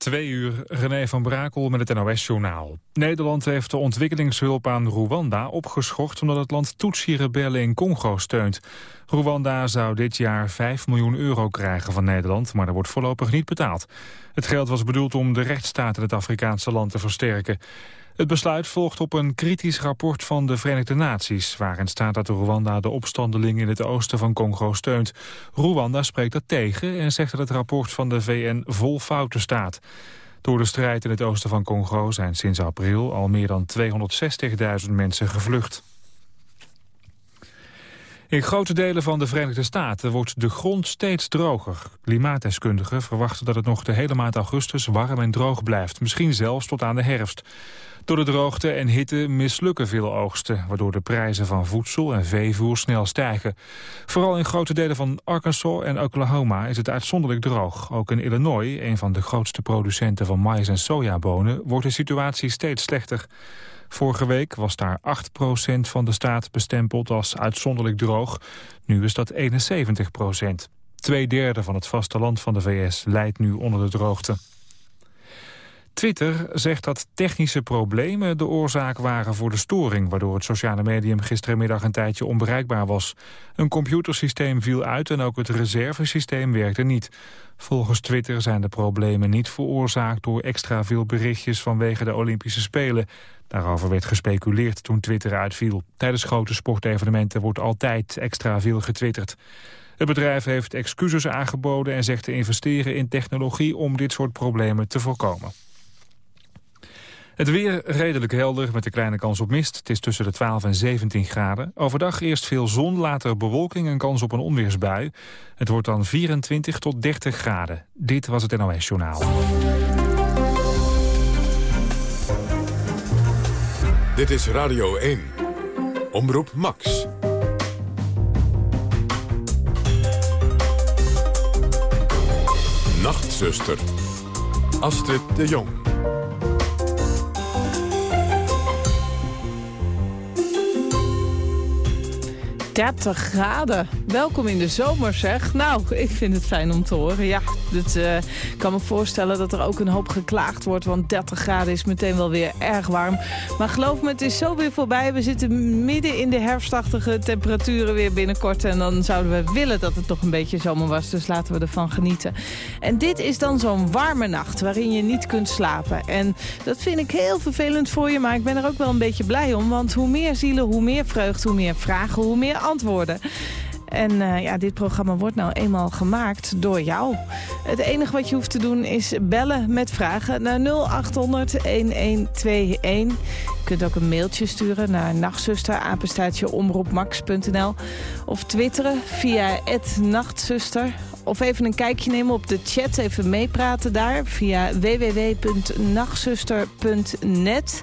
Twee uur, René van Brakel met het NOS-journaal. Nederland heeft de ontwikkelingshulp aan Rwanda opgeschort... omdat het land Tutsi-rebellen in Congo steunt. Rwanda zou dit jaar 5 miljoen euro krijgen van Nederland... maar er wordt voorlopig niet betaald. Het geld was bedoeld om de rechtsstaat in het Afrikaanse land te versterken. Het besluit volgt op een kritisch rapport van de Verenigde Naties... waarin staat dat Rwanda de opstandeling in het oosten van Congo steunt. Rwanda spreekt dat tegen en zegt dat het rapport van de VN vol fouten staat. Door de strijd in het oosten van Congo zijn sinds april al meer dan 260.000 mensen gevlucht. In grote delen van de Verenigde Staten wordt de grond steeds droger. Klimaatdeskundigen verwachten dat het nog de hele maand augustus warm en droog blijft. Misschien zelfs tot aan de herfst. Door de droogte en hitte mislukken veel oogsten... waardoor de prijzen van voedsel en veevoer snel stijgen. Vooral in grote delen van Arkansas en Oklahoma is het uitzonderlijk droog. Ook in Illinois, een van de grootste producenten van mais en sojabonen... wordt de situatie steeds slechter. Vorige week was daar 8% van de staat bestempeld als uitzonderlijk droog. Nu is dat 71% Twee derde van het vasteland van de VS leidt nu onder de droogte. Twitter zegt dat technische problemen de oorzaak waren voor de storing... waardoor het sociale medium gisterenmiddag een tijdje onbereikbaar was. Een computersysteem viel uit en ook het reservesysteem werkte niet. Volgens Twitter zijn de problemen niet veroorzaakt door extra veel berichtjes vanwege de Olympische Spelen. Daarover werd gespeculeerd toen Twitter uitviel. Tijdens grote sportevenementen wordt altijd extra veel getwitterd. Het bedrijf heeft excuses aangeboden en zegt te investeren in technologie om dit soort problemen te voorkomen. Het weer redelijk helder met een kleine kans op mist. Het is tussen de 12 en 17 graden. Overdag eerst veel zon, later bewolking en kans op een onweersbui. Het wordt dan 24 tot 30 graden. Dit was het NOS Journaal. Dit is Radio 1. Omroep Max. Nachtzuster. Astrid de Jong. 30 graden. Welkom in de zomer zeg. Nou, ik vind het fijn om te horen. Ja, uh, ik kan me voorstellen dat er ook een hoop geklaagd wordt. Want 30 graden is meteen wel weer erg warm. Maar geloof me, het is zo weer voorbij. We zitten midden in de herfstachtige temperaturen weer binnenkort. En dan zouden we willen dat het toch een beetje zomer was. Dus laten we ervan genieten. En dit is dan zo'n warme nacht waarin je niet kunt slapen. En dat vind ik heel vervelend voor je. Maar ik ben er ook wel een beetje blij om. Want hoe meer zielen, hoe meer vreugd, hoe meer vragen, hoe meer antwoorden. En uh, ja, dit programma wordt nou eenmaal gemaakt door jou. Het enige wat je hoeft te doen is bellen met vragen naar 0800-1121. Je kunt ook een mailtje sturen naar nachtzusterapenstaatjeomroepmax.nl of twitteren via nachtzuster. Of even een kijkje nemen op de chat, even meepraten daar via www.nachtzuster.net.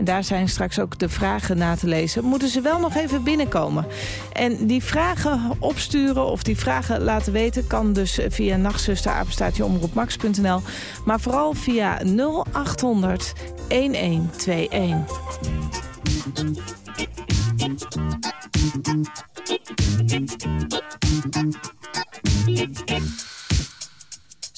En daar zijn straks ook de vragen na te lezen. Moeten ze wel nog even binnenkomen. En die vragen opsturen of die vragen laten weten... kan dus via nachtzuster, omroepmax.nl. Maar vooral via 0800 1121.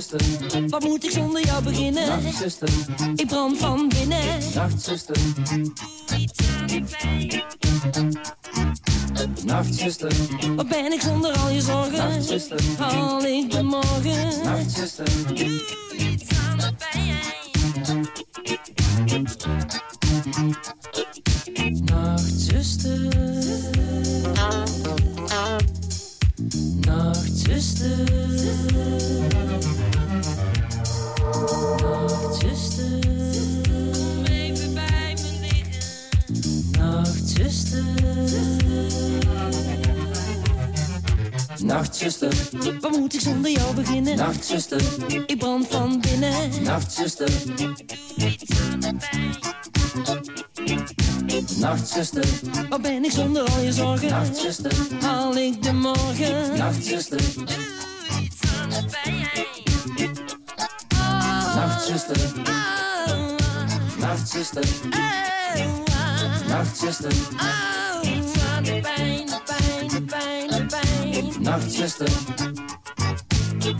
Nachtzuster, wat moet ik zonder jou beginnen? Nachtzuster, ik brand van binnen. Nachtzuster, iets aan de pijn. Nachtzuster, wat ben ik zonder al je zorgen? Nachtzuster, haal ik de morgen? Nachtzuster, iets moet ik zonder jou beginnen? Nachtzuster, ik brand van binnen. Nachtzuster, iets aan de pijn. Nachtzuster, waar ben ik zonder al je zorgen? Nachtzuster, haal ik de morgen? Nachtzuster, doe iets aan de pijn. Nachtzuster, nachtzuster, nachtzuster, iets aan de pijn, de pijn, de pijn, de pijn. Nachtzuster,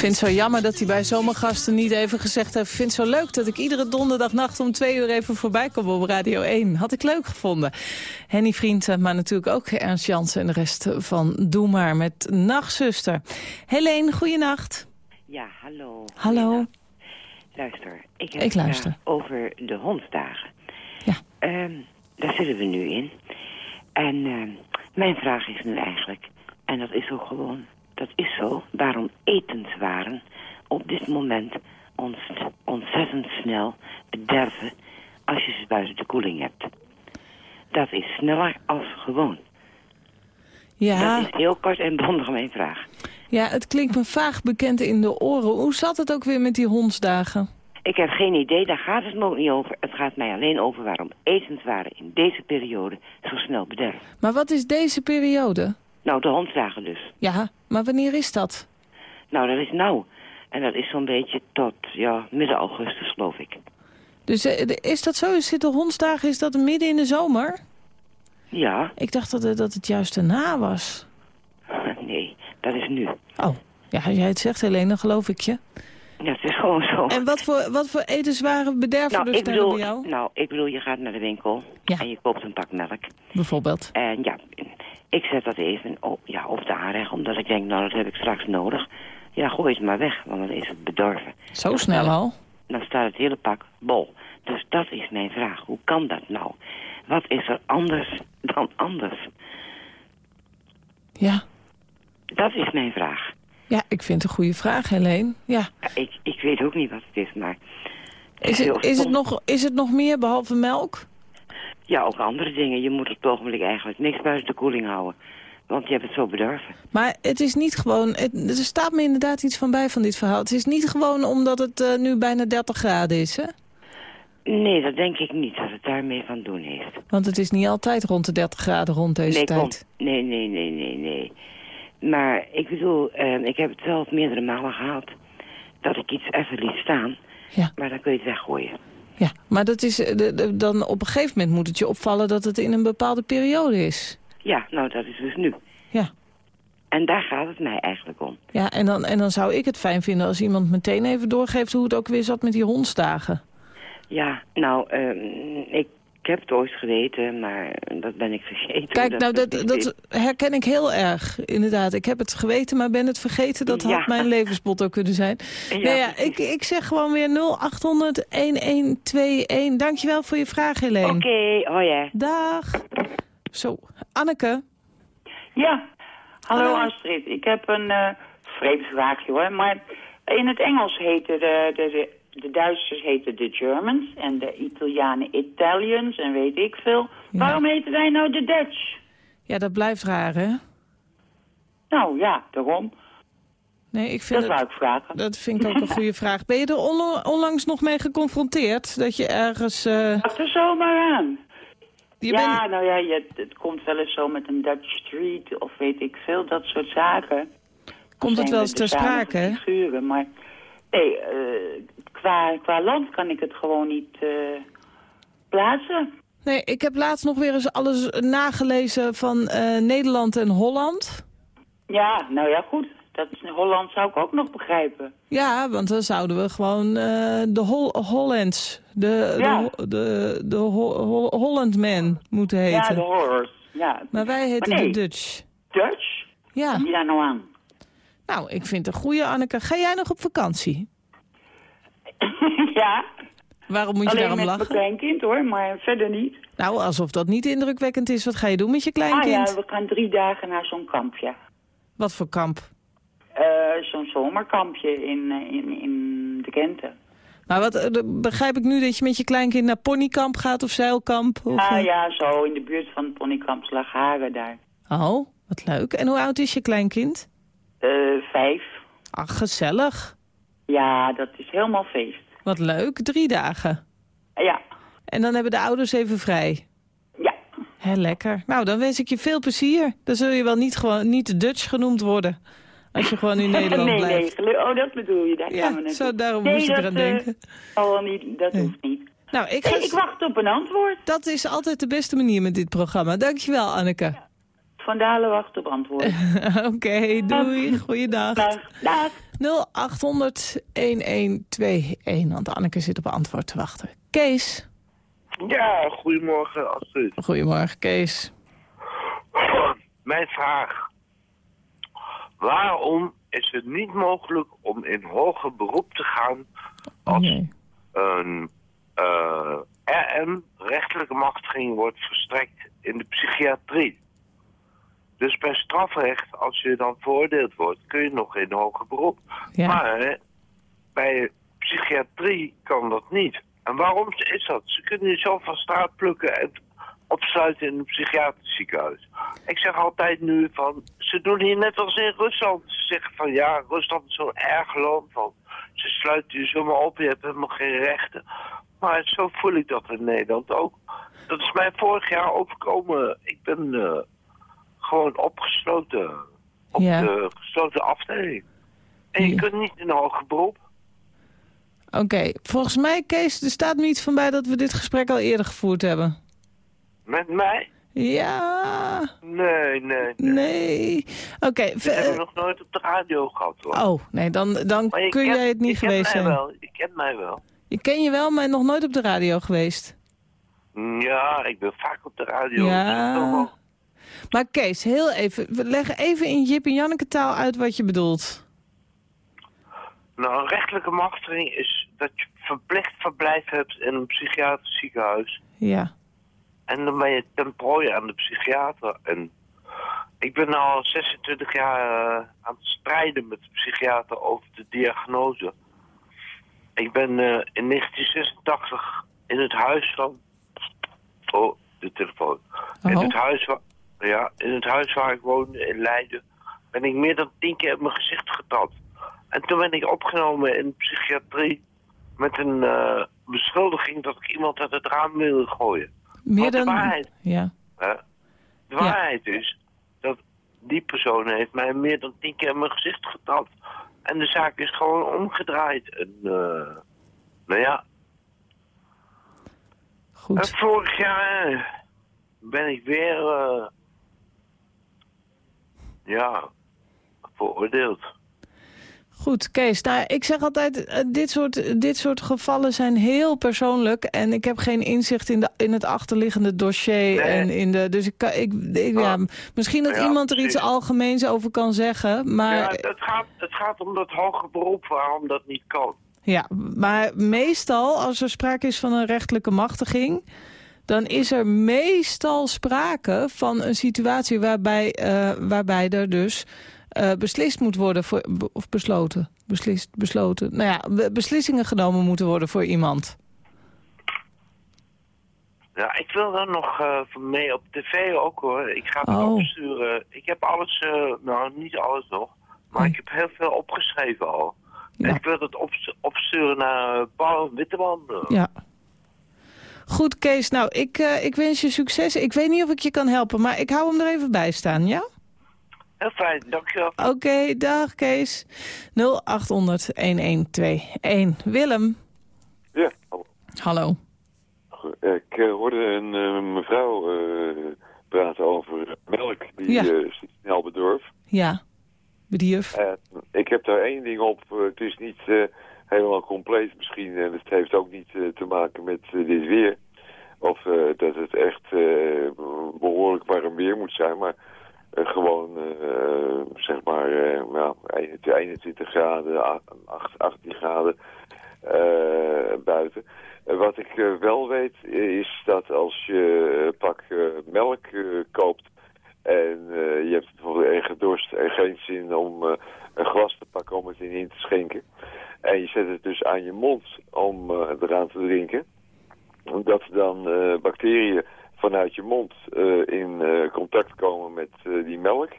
vind het zo jammer dat hij bij zomergasten niet even gezegd heeft... ik vind het zo leuk dat ik iedere donderdagnacht om twee uur even voorbij kom op Radio 1. Had ik leuk gevonden. Henny Vriend, maar natuurlijk ook Ernst Jansen en de rest van Doe Maar met Nachtzuster. Helene, goeienacht. Ja, hallo. Hallo. Luister, ik heb Ik een luister. over de hondsdagen. Ja. Ehm, daar zitten we nu in. En ehm, mijn vraag is nu eigenlijk, en dat is ook gewoon, dat is zo, waarom etenswaren op dit moment ons ontzettend snel bederven als je ze buiten de koeling hebt. Dat is sneller als gewoon. Ja, Dat is heel kort en bondig mijn vraag. ja, het klinkt me vaag bekend in de oren. Hoe zat het ook weer met die hondsdagen? Ik heb geen idee, daar gaat het me ook niet over. Het gaat mij alleen over waarom etenswaren in deze periode zo snel bederven. Maar wat is deze periode? Nou, de hondsdagen dus. Ja, maar wanneer is dat? Nou, dat is nou. En dat is zo'n beetje tot, ja, midden augustus, geloof ik. Dus eh, is dat zo? Zit de hondsdagen, is dat midden in de zomer? Ja, Ik dacht dat het, dat het juist erna was. nee, dat is nu. Oh, ja, als jij het zegt, Helene, dan geloof ik je. Ja, het is gewoon zo. En wat voor, wat voor etenswaren bederven nou, dus ik bedoel, bij jou? nou, ik bedoel, je gaat naar de winkel Ja. en je koopt een pak melk. Bijvoorbeeld. En ja, ik zet dat even op, ja, op de aanrecht, omdat ik denk, nou, dat heb ik straks nodig. Ja, gooi het maar weg, want dan is het bedorven. Zo snel al. dan staat het hele pak bol. Dus dat is mijn vraag. Hoe kan dat nou? Wat is er anders dan anders? Ja. Dat is mijn vraag. ja, ik vind het een goede vraag, Helene. Ja. Ik, ik weet ook niet wat het is, maar... Is het, is, het nog, is het nog meer behalve melk? Ja, ook andere dingen. Je moet op het ogenblik eigenlijk niks buiten de koeling houden. Want je hebt het zo bedorven. Maar het is niet gewoon... Het, er staat me inderdaad iets van bij van dit verhaal. Het is niet gewoon omdat het eh, nu bijna 30 graden is, hè? Nee, dat denk ik niet, dat het daarmee van doen heeft. Want het is niet altijd rond de 30 graden rond deze nee, tijd. kom. Nee, nee, nee, nee, nee. Maar ik bedoel, eh, ik heb het zelf meerdere malen gehad. Dat ik iets even liet staan. Ja. Maar dan kun je het weggooien. Ja, maar dat is, eh, de- de- dan op een gegeven moment moet het je opvallen dat het in een bepaalde periode is. Ja, nou dat is dus nu. Ja. En daar gaat het mij eigenlijk om. Ja, en dan, en dan zou ik het fijn vinden als iemand meteen even doorgeeft hoe het ook weer zat met die hondsdagen. Ja, nou, ehm, ik, ik heb het ooit geweten, maar dat ben ik vergeten. Kijk, nou, dat, precies dat is. herken ik heel erg, inderdaad. Ik heb het geweten, maar ben het vergeten. Dat Ja. had mijn levensbot ook kunnen zijn. Ja, nou ja, ik, ik zeg gewoon weer 0800-1121. Dankjewel voor je vraag, Helene. Oké, oh ja. Dag. Zo, Anneke. Ja, Hallo Astrid, ik heb een uh, vreemd vraagje hoor, maar in het Engels heten de, de, de, de Duitsers heten de Germans en de Italianen Italians en weet ik veel. Waarom heten wij nou de Dutch? Ja, dat blijft raar hè? Nou ja, daarom. Nee, ik vind dat wou ik vragen. Dat vind ik ook een goede vraag. Ben je er onlangs nog mee geconfronteerd? Dat je ergens... Uh... er zomaar aan. ja, nou ja, je, het komt wel eens zo met een Dutch Street of weet ik veel, dat soort zaken. Komt het wel eens ter sprake, hè? Figuren, maar nee, uh, qua, qua land kan ik het gewoon niet uh, plaatsen. Nee, ik heb laatst nog weer eens alles nagelezen van uh, Nederland en Holland. Ja, nou ja, goed. Dat is, Holland zou ik ook nog begrijpen. Ja, want dan zouden we gewoon de Hol Hollands, de, ja. de, de, de Ho Hollandman moeten heten. Ja, de horrors. Ja. Maar wij heten nee. de Dutch. Dutch? Ja. Kom je daar nou aan? Nou, ik vind het een goede, Anneke. Ga jij nog op vakantie? ja. Waarom moet je Alleen daarom lachen? met mijn kleinkind hoor, maar verder niet. Nou, alsof dat niet indrukwekkend is. Wat ga je doen met je kleinkind? Ah ja, we gaan drie dagen naar zo'n kampje. Wat voor kamp? Uh, zo'n zomerkampje in, in, in de Kenten. Maar wat, begrijp ik nu dat je met je kleinkind naar ponykamp gaat of zeilkamp? Of, ah ja, zo in de buurt van ponykamp Slagharen daar. Oh, wat leuk. En hoe oud is je kleinkind? Uh, vijf. Ach, gezellig. Ja, dat is helemaal feest. Wat leuk, drie dagen. Ja. En dan hebben de ouders even vrij. Ja. Hé, lekker. Nou, dan wens ik je veel plezier. Dan zul je wel niet, gewoon, niet Dutch genoemd worden. Als je gewoon in Nederland nee, blijft. Nee, oh, dat bedoel je. Daar ja, gaan we zo, daarom nee, moest ik eraan uh, denken. Oh, niet, dat nee. hoeft niet. Nou, ik, ga... ik wacht op een antwoord. Dat is altijd de beste manier met dit programma. Dankjewel, Anneke. Ja. Van Dalen wacht op antwoord. Oké, okay, doei. Goeiedag. Dag. Dag. 0800-1121, want Anneke zit op antwoord te wachten. Kees. Ja, goedemorgen Astrid. Goedemorgen, Kees. Mijn vraag. Waarom is het niet mogelijk om in hoger beroep te gaan als nee. een uh, RM, rechtelijke machtiging, wordt verstrekt in de psychiatrie? Dus bij strafrecht, als je dan veroordeeld wordt, kun je nog in hoger beroep. Ja. Maar bij psychiatrie kan dat niet. En waarom is dat? Ze kunnen je zo van straat plukken en opsluiten in een psychiatrisch ziekenhuis. Ik zeg altijd nu van, ze doen hier net als in Rusland. Ze zeggen van, ja, Rusland is zo'n erg land van. Ze sluiten je zomaar op, je hebt helemaal geen rechten. Maar zo voel ik dat in Nederland ook. Dat is mij vorig jaar overkomen. Ik ben uh, gewoon opgesloten. Op Ja. de gesloten afdeling. En je Ja. kunt niet in een hoger beroep. Oké, volgens mij, Kees, er staat me iets van bij dat we dit gesprek al eerder gevoerd hebben. Met mij? Ja, Nee, nee, nee. nee. Oké, Ik ver- heb nog nooit op de radio gehad hoor. oh, nee, dan, dan kun jij het niet geweest zijn. Wel. Je kent mij wel. Je ken je wel, maar nog nooit op de radio geweest. Ja, ik ben vaak op de radio. Ja. Maar Kees, heel even, we leggen even in Jip en Janneke taal uit wat je bedoelt. Nou, een rechtelijke machtiging is dat je verplicht verblijf hebt in een psychiatrisch ziekenhuis. Ja, En dan ben je ten prooi aan de psychiater. En ik ben al 26 jaar eh, aan het strijden met de psychiater over de diagnose. Ik ben eh, in 1986 in het huis van... Oh, de telefoon. In, het huis waar, ja, in het huis waar ik woonde in Leiden ben ik meer dan tien keer op mijn gezicht getapt. En toen ben ik opgenomen in de psychiatrie met een eh, beschuldiging dat ik iemand uit het raam wilde gooien. meer Want de dan... waarheid. Ja, Hè? De waarheid is dat die persoon heeft mij meer dan tien keer in mijn gezicht getapt. En de zaak is gewoon omgedraaid. En, eh, nou ja, en goed. vorig jaar ben ik weer, eh, ja, veroordeeld. Goed, Kees. Nou, ik zeg altijd, eh, dit soort, dit soort gevallen zijn heel persoonlijk. En ik heb geen inzicht in, de, in het achterliggende dossier. Nee. En in de, dus ik, ik, ik- ja, Ah. misschien dat Ja, iemand er iets precies. algemeens over kan zeggen. Maar, ja, het, gaat, het gaat om dat hoger beroep waarom dat niet kan. ja, maar meestal, als er sprake is van een rechtelijke machtiging... dan is er meestal sprake van een situatie waarbij, eh, waarbij er dus eh, beslist moet worden, voor, of besloten, beslist, besloten, nou ja, be- beslissingen genomen moeten worden voor iemand. Ja, ik wil dan nog van mee op tv ook hoor. Ik ga het Oh. opsturen. Ik heb alles, nou niet alles nog, maar Nee. ik heb heel veel opgeschreven al. Ja. En ik wil het op, opsturen naar Paul Witteman. Ja. Goed, Kees. Nou, ik, eh, ik wens je succes. Ik weet niet of ik je kan helpen, maar ik hou hem er even bij staan, ja? Heel fijn, dankjewel. Oké, dag Kees. 0800-1121. Willem. Ja, Hallo. ik eh, hoorde een eh, mevrouw eh, praten over melk die Ja. eh, snel bedorf. Ja, bedierf. Ik heb daar één ding op. het is niet eh, helemaal compleet misschien. En het heeft ook niet eh, te maken met eh, dit weer. Of eh, dat het echt eh, behoorlijk warm weer moet zijn. Maar gewoon, zeg maar, nou, 21 graden, 8, 18 graden buiten. Wat ik wel weet is dat als je een pak melk koopt en je hebt bijvoorbeeld erg dorst en geen zin om een glas te pakken om het in te schenken. En je zet het dus aan je mond om eh, eraan te drinken. Dat dan eh, bacteriën vanuit je mond eh, in contact komen met die melk.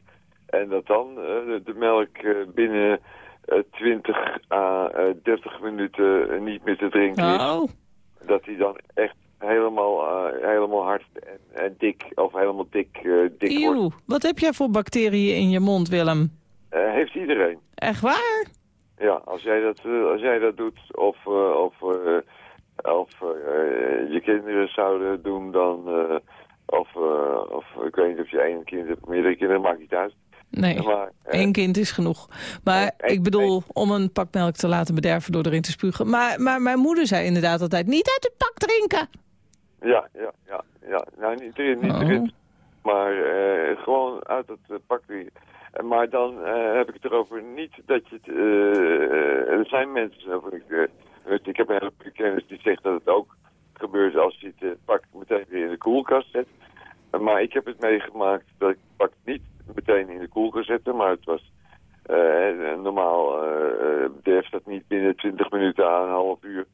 En dat dan de, de melk binnen eh, 20 à eh, 30 minuten niet meer te drinken is Oh, dat hij dan echt helemaal, helemaal hard en, en dik, of helemaal dik, dik wordt. eeuw. Wat heb jij voor bacteriën in je mond, Willem? Heeft iedereen. Echt waar? Ja, als jij dat, eh, als jij dat doet, of, eh, of, eh, of je kinderen zouden doen, dan... of, of ik weet niet of je één kind hebt, meerdere kinderen, maakt niet uit. Nee, Maar, eh, één kind is genoeg. Maar één- ik bedoel, om een pak melk te laten bederven door erin te spugen. Maar, maar mijn moeder zei inderdaad altijd, niet uit het pak drinken. Ja, ja, ja, ja. Nou, niet erin, niet Oh. erin. Maar eh, gewoon uit het pak die. En Maar dan eh, heb ik het erover niet dat je het... eh, er zijn mensen, ik, eh, ik heb een hele kennis die zegt dat het ook gebeurt als je het eh, pak meteen weer in de koelkast zet. Eh, maar ik heb het meegemaakt dat ik het pak niet meteen in de koelkast zette, maar het was... eh, normaal eh bederft dat niet binnen 20 minuten aan een half uur.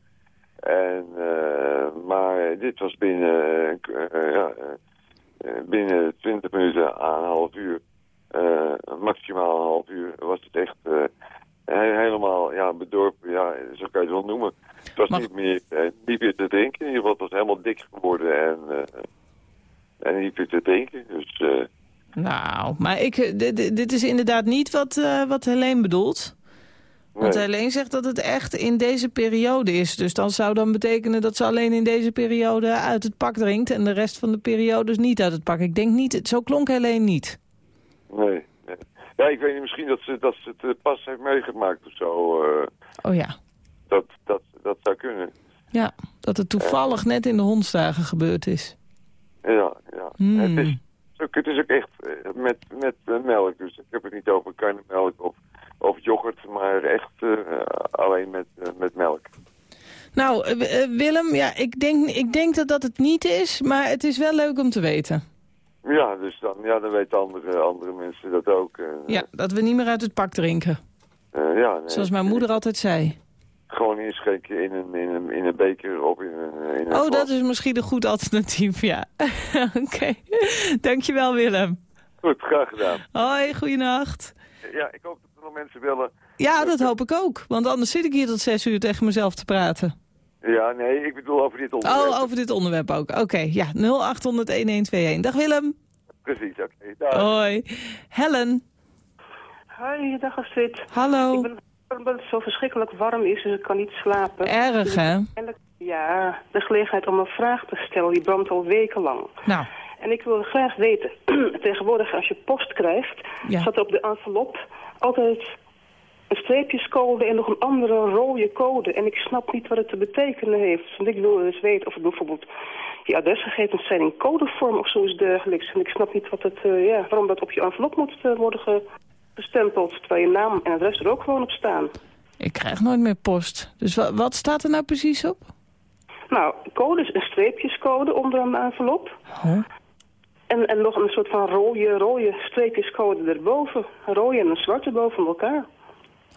En, eh, maar dit was binnen, eh, eh, binnen 20 minuten aan een half uur, eh, maximaal een half uur, was het echt eh, he- helemaal ja, bedorpen. Ja, zo kan je het wel noemen. Het was Mag- niet, meer, eh, niet meer te drinken. In ieder geval, het was helemaal dik geworden en, eh, en niet meer te drinken. Dus eh, Nou, maar ik, eh, dit- is inderdaad niet wat, eh wat Helene bedoelt. Want nee. Helene zegt dat het echt in deze periode is. Dus dan zou dan betekenen dat ze alleen in deze periode uit het pak drinkt... en de rest van de periodes niet uit het pak. Ik denk niet, zo klonk Helene niet. Nee, nee. Ja, ik weet niet, misschien dat ze, dat ze het eh, pas heeft meegemaakt of zo. eh, Oh ja, dat, dat, dat zou kunnen. ja dat het toevallig net in de hondsdagen gebeurd is. Ja, ja. Hmm. Het, is ook, het is ook echt eh, met, met melk. Dus ik heb het niet over karnemelk of, of yoghurt, maar echt alleen met, met melk. Nou, Willem, ja, ik denk, ik denk dat dat het niet is, maar het is wel leuk om te weten. Ja, dus dan, ja, dan weten andere, andere mensen dat ook. eh, Ja, dat we niet meer uit het pak drinken. eh, ja, nee. Zoals mijn moeder altijd zei. Gewoon inschenken in een, in een, in een beker of in een, in een Oh, glas. dat is misschien een goed alternatief, ja. Oké, dankjewel Willem. Goed, graag gedaan. Hoi, goeienacht. Ja, ik hoop dat er nog mensen willen. Ja, dat hoop ik ook. Want anders zit ik hier tot zes uur tegen mezelf te praten. Ja, nee, ik bedoel over dit onderwerp. Oh, over dit onderwerp ook. Oké, ja, 0800-1121. Dag Willem. Precies, oké. Dag. Hoi. Helen. Hoi, dag Astrid. Hallo. Ik ben omdat het zo verschrikkelijk warm is, dus ik kan niet slapen. Erg, hè? Ja, de gelegenheid om een vraag te stellen, die brandt al wekenlang. Nou, En ik wil graag weten, tegenwoordig als je post krijgt, Ja. staat er op de envelop altijd een streepjescode en nog een andere rode code. En ik snap niet wat het te betekenen heeft. Want ik wil dus weten of het bijvoorbeeld je adresgegevens zijn in codevorm of zoiets dergelijks. En ik snap niet wat het, eh, ja, waarom dat op je envelop moet eh, worden ge- gestempeld, terwijl je naam en adres er ook gewoon op staan. ik krijg nooit meer post. Dus wa- wat staat er nou precies op? Nou, code is een streepjescode onder een envelop. En, en nog een soort van rode, rode streepjescode erboven. Een rode en een zwarte boven elkaar.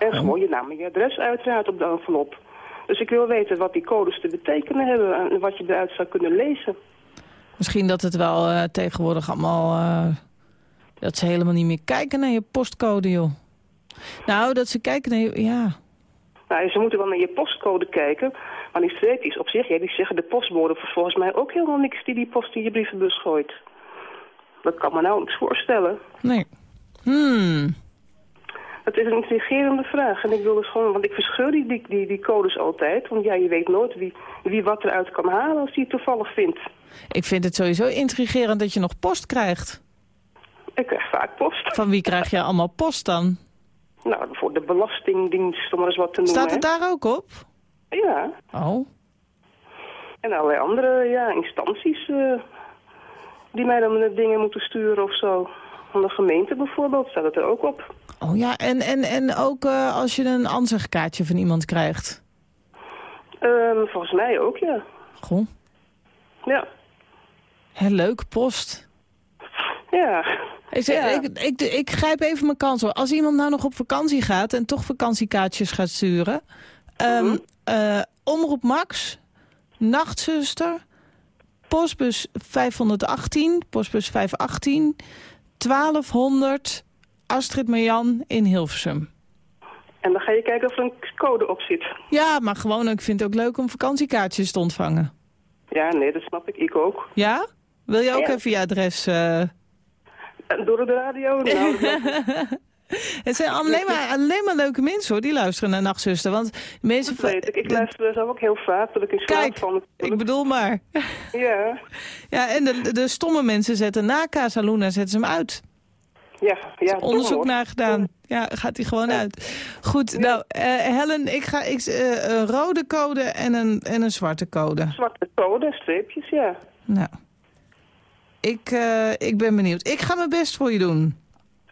En gewoon je naam en je adres uiteraard op de envelop. Dus ik wil weten wat die codes te betekenen hebben en wat je eruit zou kunnen lezen. Misschien dat het wel eh, tegenwoordig allemaal... eh, dat ze helemaal niet meer kijken naar je postcode, joh. Nou, dat ze kijken naar je... Ja, Nou, ze moeten wel naar je postcode kijken. Maar die streepjes op zich, ja, die zeggen de postbode volgens mij ook helemaal niks die die post in je brievenbus gooit. Dat kan me nou niks voorstellen. nee. Hmm. Het is een intrigerende vraag. En ik wil dus gewoon, want ik verscheur die, die, die, die codes altijd. Want ja, je weet nooit wie, wie wat eruit kan halen als hij het toevallig vindt. Ik vind het sowieso intrigerend dat je nog post krijgt. Ik krijg vaak post. Van wie krijg je allemaal post dan? Nou, voor de belastingdienst, om maar eens wat te noemen. Staat het hè. daar ook op? Ja. Oh. En allerlei andere ja, instanties eh, die mij dan dingen moeten sturen of zo. Van de gemeente bijvoorbeeld staat het er ook op. Oh ja, en, en, en ook eh, als je een ansichtkaartje van iemand krijgt. Ehm, volgens mij ook, ja. Goh, Ja. heel leuk, post. Ja. Ik, zeg, Ja. ik, ik, ik grijp even mijn kans hoor. Als iemand nou nog op vakantie gaat en toch vakantiekaartjes gaat sturen. ehm, Mhm. eh, Omroep Max, Nachtzuster, postbus 518, postbus 518, 1200, Astrid Marjan in Hilversum. En dan ga je kijken of er een code op zit. Ja, maar gewoon, ik vind het ook leuk om vakantiekaartjes te ontvangen. Ja, nee, dat snap ik. Ik ook. Ja? Wil je ook Ja. even je adres... eh, En door de radio? Nou, Het zijn alleen maar, alleen maar leuke mensen hoor, die luisteren naar Nachtzuster. Want mensen... dat weet ik. Ik luister er zelf ook heel vaak, dat ik in slaap Kijk, van. ik bedoel maar. Ja, Ja, en de, de stomme mensen zetten na Casa Luna zetten ze hem uit. Ja, ja. Onderzoek naar gedaan. Ja, gaat hij gewoon uit. Goed, nou, eh, Helen, ik ga ik, eh, een rode code en een, en een zwarte code. Zwarte code, streepjes, ja. Nou, ik, eh, ik ben benieuwd. Ik ga mijn best voor je doen.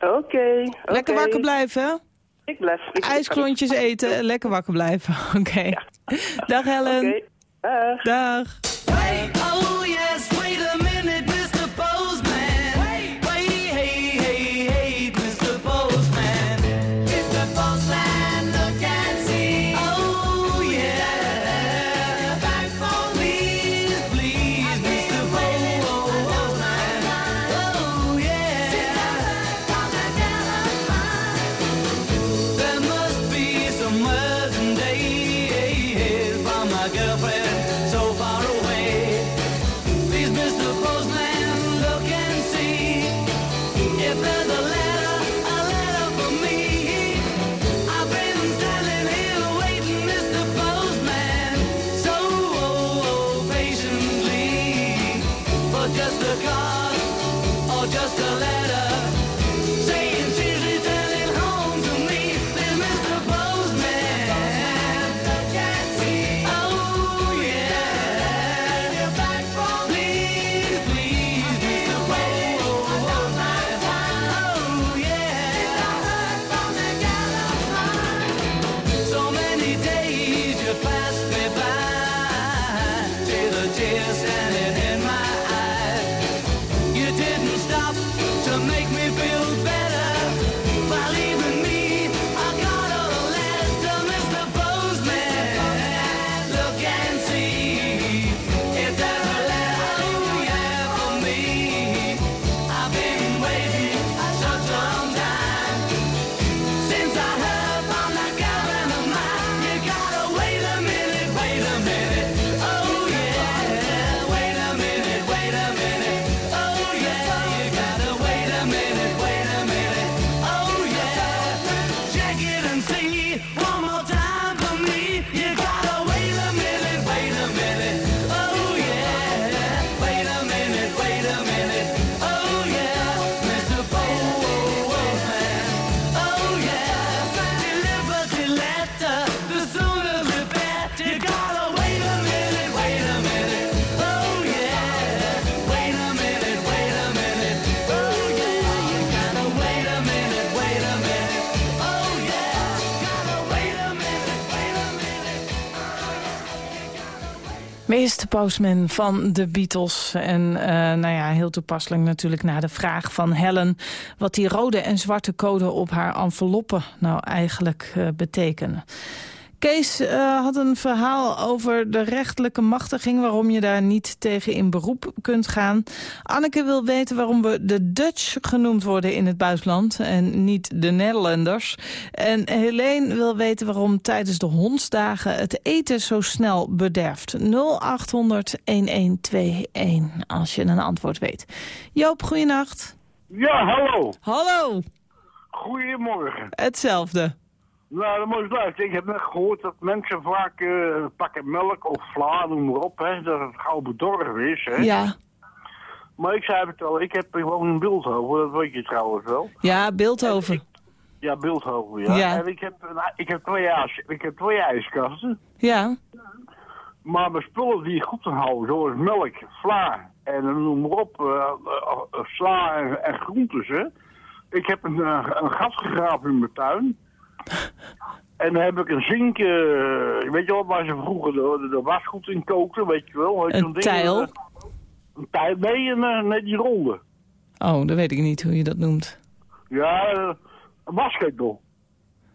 Oké. Lekker wakker blijven, hè? Ik blijf. Ik, IJsklontjes eten en lekker wakker blijven. Oké. Dag Helen. Dag. Dag. Oh Meeste Postman van de Beatles. En eh, nou ja, heel toepasselijk natuurlijk naar de vraag van Helen... wat die rode en zwarte code op haar enveloppen nou eigenlijk uh, betekenen. Kees uh, had een verhaal over de rechtelijke machtiging... waarom je daar niet tegen in beroep kunt gaan. Anneke wil weten waarom we de Dutch genoemd worden in het buitenland... en niet de Nederlanders. En Helene wil weten waarom tijdens de hondsdagen... het eten zo snel bederft. 0800-1121, als je een antwoord weet. Joop, goeienacht. Ja, hallo. Hallo. Goedemorgen. Hetzelfde. Nou, dat moet ik luisteren. Ik heb net gehoord dat mensen vaak uh, pakken melk of vla, noem maar op, hè, dat het gauw bedorven is. Hè. Ja. Maar ik zei het al, ik heb gewoon een Beeldhoven, dat weet je trouwens wel. Ja, Beeldhoven. Ik, ja, Beeldhoven, ja. ja. En ik heb, ik, heb twee ijs, ik heb twee ijskasten. Ja. Maar mijn spullen die goed te houden, zoals melk, vla en noem maar op, uh, sla en, en groentes, hè. Ik heb een, een gat gegraven in mijn tuin. En dan heb ik een zink, uh, weet je wel, waar ze vroeger de, de wasgoed in kookten, weet je wel. Een tijl? Ding, een tijl, nee, en, uh, net die ronde. Oh, dan weet ik niet hoe je dat noemt. Ja, uh, een wasketel.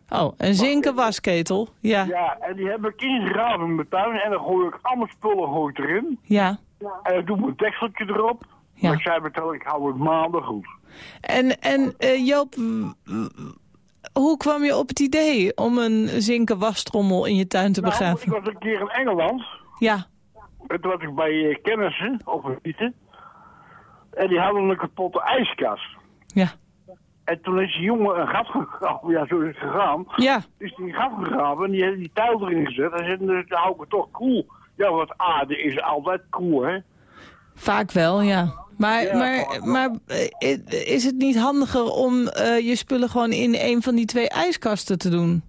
Oh, een zinken wasketel, ja. Ja, en die heb ik ingegraven in mijn tuin en dan gooi ik allemaal spullen gooi erin. Ja. En dan doe ik mijn dekseltje erop. Ja. Maar ik zei meteen, ik hou het maanden goed. En, en Joop, hoe kwam je op het idee om een zinken wastrommel in je tuin te nou, begraven? ik was een keer in Engeland. Ja. En toen was ik bij uh, kennissen, of een En die hadden een kapotte ijskast. Ja. En toen is die jongen een gat gegraven, ja zo is het gegaan. Ja. Is die gat gegraven en die heeft die tuil erin gezet. En zei, dus hou ik het toch cool. Ja, want aarde is altijd cool, hè. Vaak wel, ja. Maar, ja, maar, maar is het niet handiger om uh, je spullen gewoon in een van die twee ijskasten te doen?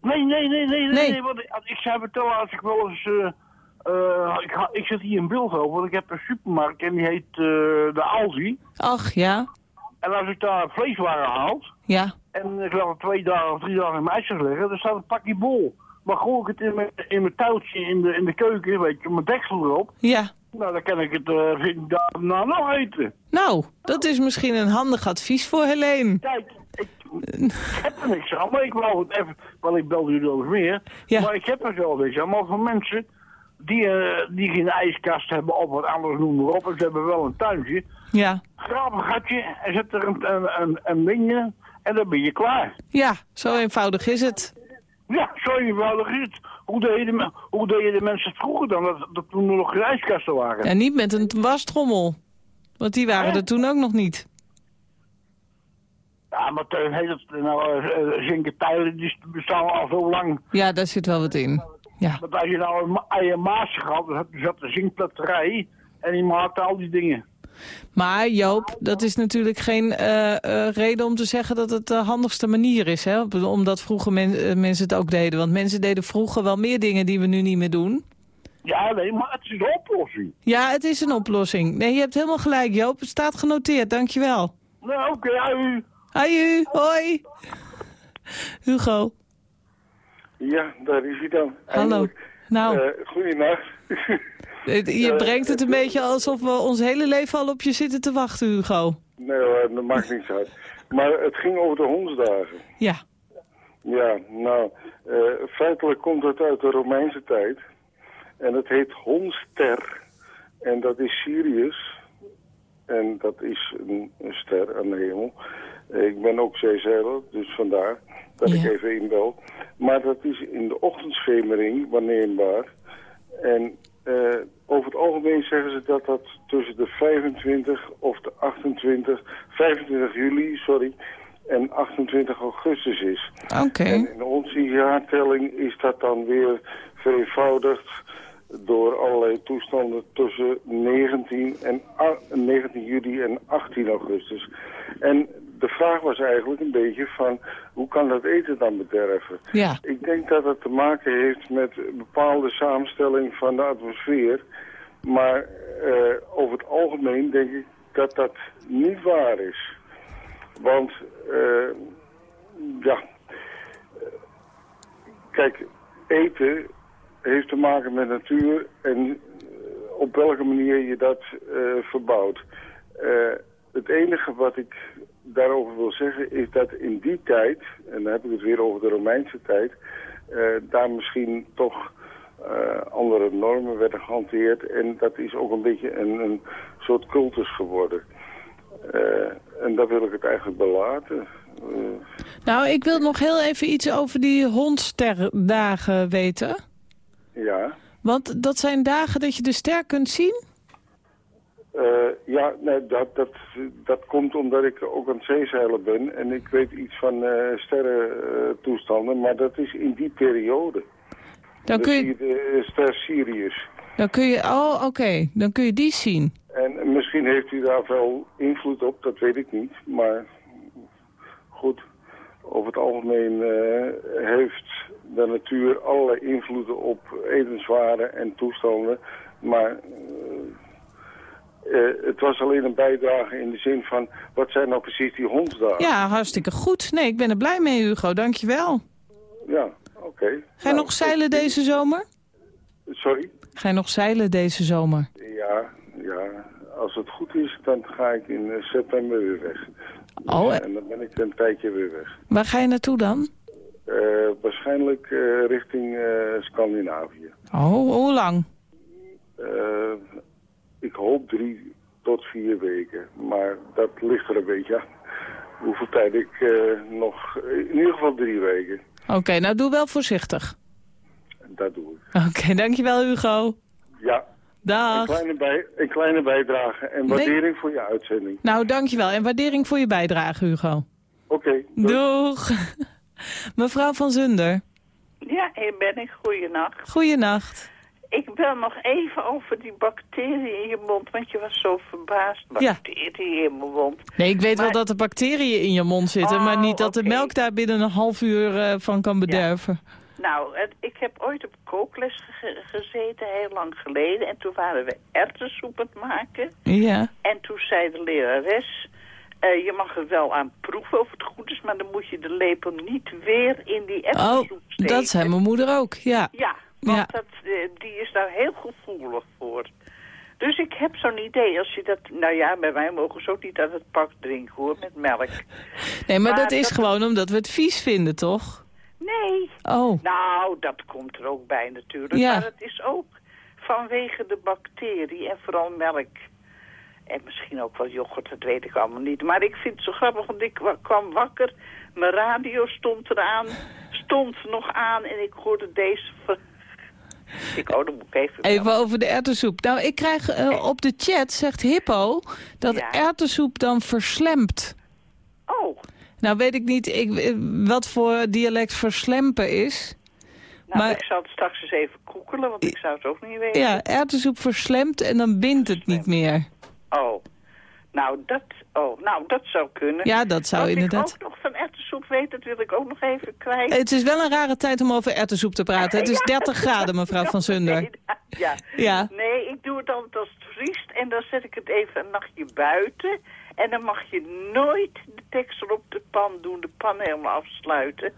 Nee, nee, nee, nee, nee. nee want ik zou vertellen als ik wel eens... Uh, uh, ik, ik zit hier in Beeldhoven, want ik heb een supermarkt en die heet de Aldi. Ach, ja. En als ik daar vleeswaren haal... Ja. En ik laat het twee dagen of drie dagen in mijn ijsjes liggen, dan staat een pakje bol. Maar gooi ik het in mijn, in mijn touwtje in de, in de keuken, weet je, mijn deksel erop. Ja. Nou, dan kan ik het uh, vind ik nou nog eten. Nou, dat is misschien een handig advies voor Helene. Kijk, ik, ik heb er niks aan, maar ik wou het even, want ik bel jullie ook meer. Ja. Maar ik heb er zelf niks aan. Maar voor mensen die, uh, die geen ijskast hebben of wat anders noemen op, en ze hebben wel een tuintje. Ja. Graaf een gatje en zet er een, een, een, een ding en dan ben je klaar. Ja, zo eenvoudig is het. Ja, zo eenvoudig is het. Hoe deden, de, hoe deden de mensen vroeger dan, dat, dat toen er nog geen ijskasten waren? Ja, niet met een wastrommel. Want die waren er toen ook nog niet. Ja, maar Teun heet het, nou, uh, zinken tijlen, die bestaan al zo lang. Ja, daar zit wel wat in. Ja. Want als je nou een maas gehad, dan zat de zinkplatterij en die maakte al die dingen. Maar Joop, dat is natuurlijk geen uh, uh, reden om te zeggen dat het de handigste manier is. Hè? Omdat vroeger men, uh, mensen het ook deden. Want mensen deden vroeger wel meer dingen die we nu niet meer doen. Ja, nee, maar het is een oplossing. Ja, het is een oplossing. Nee, je hebt helemaal gelijk, Joop. Het staat genoteerd, dankjewel. Nou, oké, okay, u. Hi u, hoi. Hugo. Ja, daar is hij dan. Hallo. Eindelijk. Nou. Uh, goeienacht. Je brengt het een beetje alsof we ons hele leven al op je zitten te wachten, Hugo. Nee hoor, dat maakt niks uit. Maar het ging over de hondsdagen. Ja. Ja, nou, uh, feitelijk komt het uit de Romeinse tijd. En het heet Honster. En dat is Sirius. En dat is een, een ster aan de hemel. Uh, ik ben ook zeezeiler, dus vandaar dat Ja. ik even inbel. Maar dat is in de ochtendschemering waarneembaar. En uh, over het algemeen zeggen ze dat dat tussen de 25 of de 28, 25 juli, sorry, en 28 augustus is. Oké. En in onze jaartelling is dat dan weer vereenvoudigd door allerlei toestanden tussen 19, en, a- 19 juli en 18 augustus. En de vraag was eigenlijk een beetje van, hoe kan dat eten dan bederven? Ja. Ik denk dat het te maken heeft met een bepaalde samenstelling van de atmosfeer. Maar eh, over het algemeen denk ik dat dat niet waar is. Want, eh, ja, kijk, eten heeft te maken met natuur en eh, op welke manier je dat verbouwt. Het enige wat ik daarover wil zeggen is dat in die tijd, en dan heb ik het weer over de Romeinse tijd, eh, daar misschien toch eh, andere normen werden gehanteerd. En dat is ook een beetje een, een soort cultus geworden. Eh, en daar wil ik het eigenlijk belaten. Nou, ik wil nog heel even iets over die hondsterdagen weten. ja. Want dat zijn dagen dat je de ster kunt zien? Eh, ja, nee, dat, dat, dat komt omdat ik ook aan het zeezeilen ben en ik weet iets van eh sterrentoestanden, maar dat is in die periode. Dan kun je, de eh, ster Sirius. dan kun je oh, oké, dan kun je die zien. En misschien heeft u daar wel invloed op, dat weet ik niet, maar goed, over het algemeen heeft de natuur allerlei invloeden op etenswaren en toestanden, maar eh, eh, het was alleen een bijdrage in de zin van, wat zijn nou precies die hondsdagen? Ja, hartstikke goed. Nee, ik ben er blij mee, Hugo. Dankjewel. Ja, oké. Ga je nog zeilen deze zomer? Sorry? Ga je nog zeilen deze zomer? Ja, ja, als het goed is, dan ga ik in eh, september weer weg. Oh, En dan ben ik een tijdje weer weg. Waar ga je naartoe dan? Eh, waarschijnlijk eh, richting eh, Scandinavië. Oh, hoe lang? Ik hoop drie tot vier weken, maar dat ligt er een beetje aan. Hoeveel tijd ik eh, nog... In ieder geval drie weken. Oké, nou doe wel voorzichtig. Dat doe ik. Oké, dankjewel Hugo. Ja, een Dag. kleine, bij, een kleine bijdrage en Nee. waardering voor je uitzending. Nou, dankjewel. En waardering voor je bijdrage, Hugo. Oké. Doeg. Mevrouw van Zunder, Ja, hier ben ik. Goeienacht. goeienacht. Ik bel nog even over die bacteriën in je mond, want je was zo verbaasd. Ja. Bacteriën in mijn mond. Nee, ik weet wel dat er bacteriën in je mond zitten, maar Oh, niet dat de melk daar binnen een half uur eh, van kan bederven. Nou, het- ik heb ooit op kookles ge- gezeten, heel lang geleden. En toen waren we erwtensoep aan het maken. Ja. En toen zei de lerares... eh, je mag er wel aan proeven of het goed is, maar dan moet je de lepel niet weer in die Oh, erwtensoep steken. dat zei mijn moeder ook, ja. Ja, want Ja. Dat, eh, die is daar heel gevoelig voor. Dus ik heb zo'n idee, als je dat... Nou ja, bij mij mogen ze ook niet uit het pak drinken, hoor, met melk. Nee, maar, Maar dat is dat- gewoon omdat we het vies vinden, toch? Nee. Oh. Nou, dat komt er ook bij natuurlijk. Ja. Maar het is ook vanwege de bacterie en vooral melk. En misschien ook wel yoghurt, dat weet ik allemaal niet. Maar ik vind het zo grappig, want ik wa- kwam wakker. Mijn radio stond eraan, stond nog aan en ik hoorde deze... Ik, oh, moet ik even... Even over de erwtensoep. Nou, ik krijg eh, op de chat, zegt Hippo, dat Ja. erwtensoep dan verslempt. Oh, Nou weet ik niet ik, eh, wat voor dialect verslempen is. nou, Maar- ik zal het straks eens even koekelen, want ik zou het ook niet weten. Ja, erwtensoep verslemt en dan bindt het niet meer. Oh, nou dat, oh, nou, dat zou kunnen. Ja, dat zou Wat inderdaad. ik ook nog van erwtensoep weet, dat wil ik ook nog even kwijt. Het is wel een rare tijd om over erwtensoep te praten. Het is Ja. 30 graden, mevrouw van Zunder. Nee, ja. Ja. nee, ik doe het altijd als het vriest en dan zet ik het even een nachtje buiten. En dan mag je nooit de deksel op de pan doen, de pan helemaal afsluiten.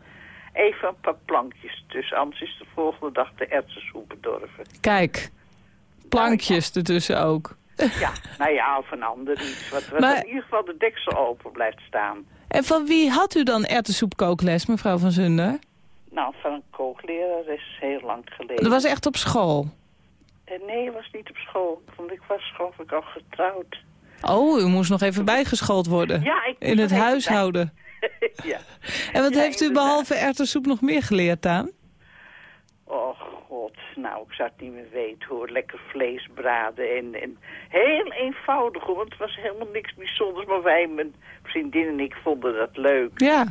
Even een paar plankjes tussen, anders is de volgende dag de erwtensoep bedorven. Kijk, plankjes ertussen ook. Ja, nou ja, of een ander iets. Wat, wat Maar- in ieder geval de deksel open blijft staan. En van wie had u dan erwtensoepkookles, mevrouw van Zunder? Nou, van een kookleraar is heel lang geleden. Dat was echt op school. Eh, nee, was niet op school. Want ik was geloof ik al getrouwd. Oh, u moest nog even bijgeschoold worden. Ja, ik In het huishouden. ja. En wat Ja, heeft u behalve erwtensoep nog meer geleerd aan? God, nou ik zou het niet meer weten hoor. Lekker vlees braden en, en heel eenvoudig hoor. Want het was helemaal niks bijzonders. Maar wij, mijn vriendin en ik vonden dat leuk. Ja,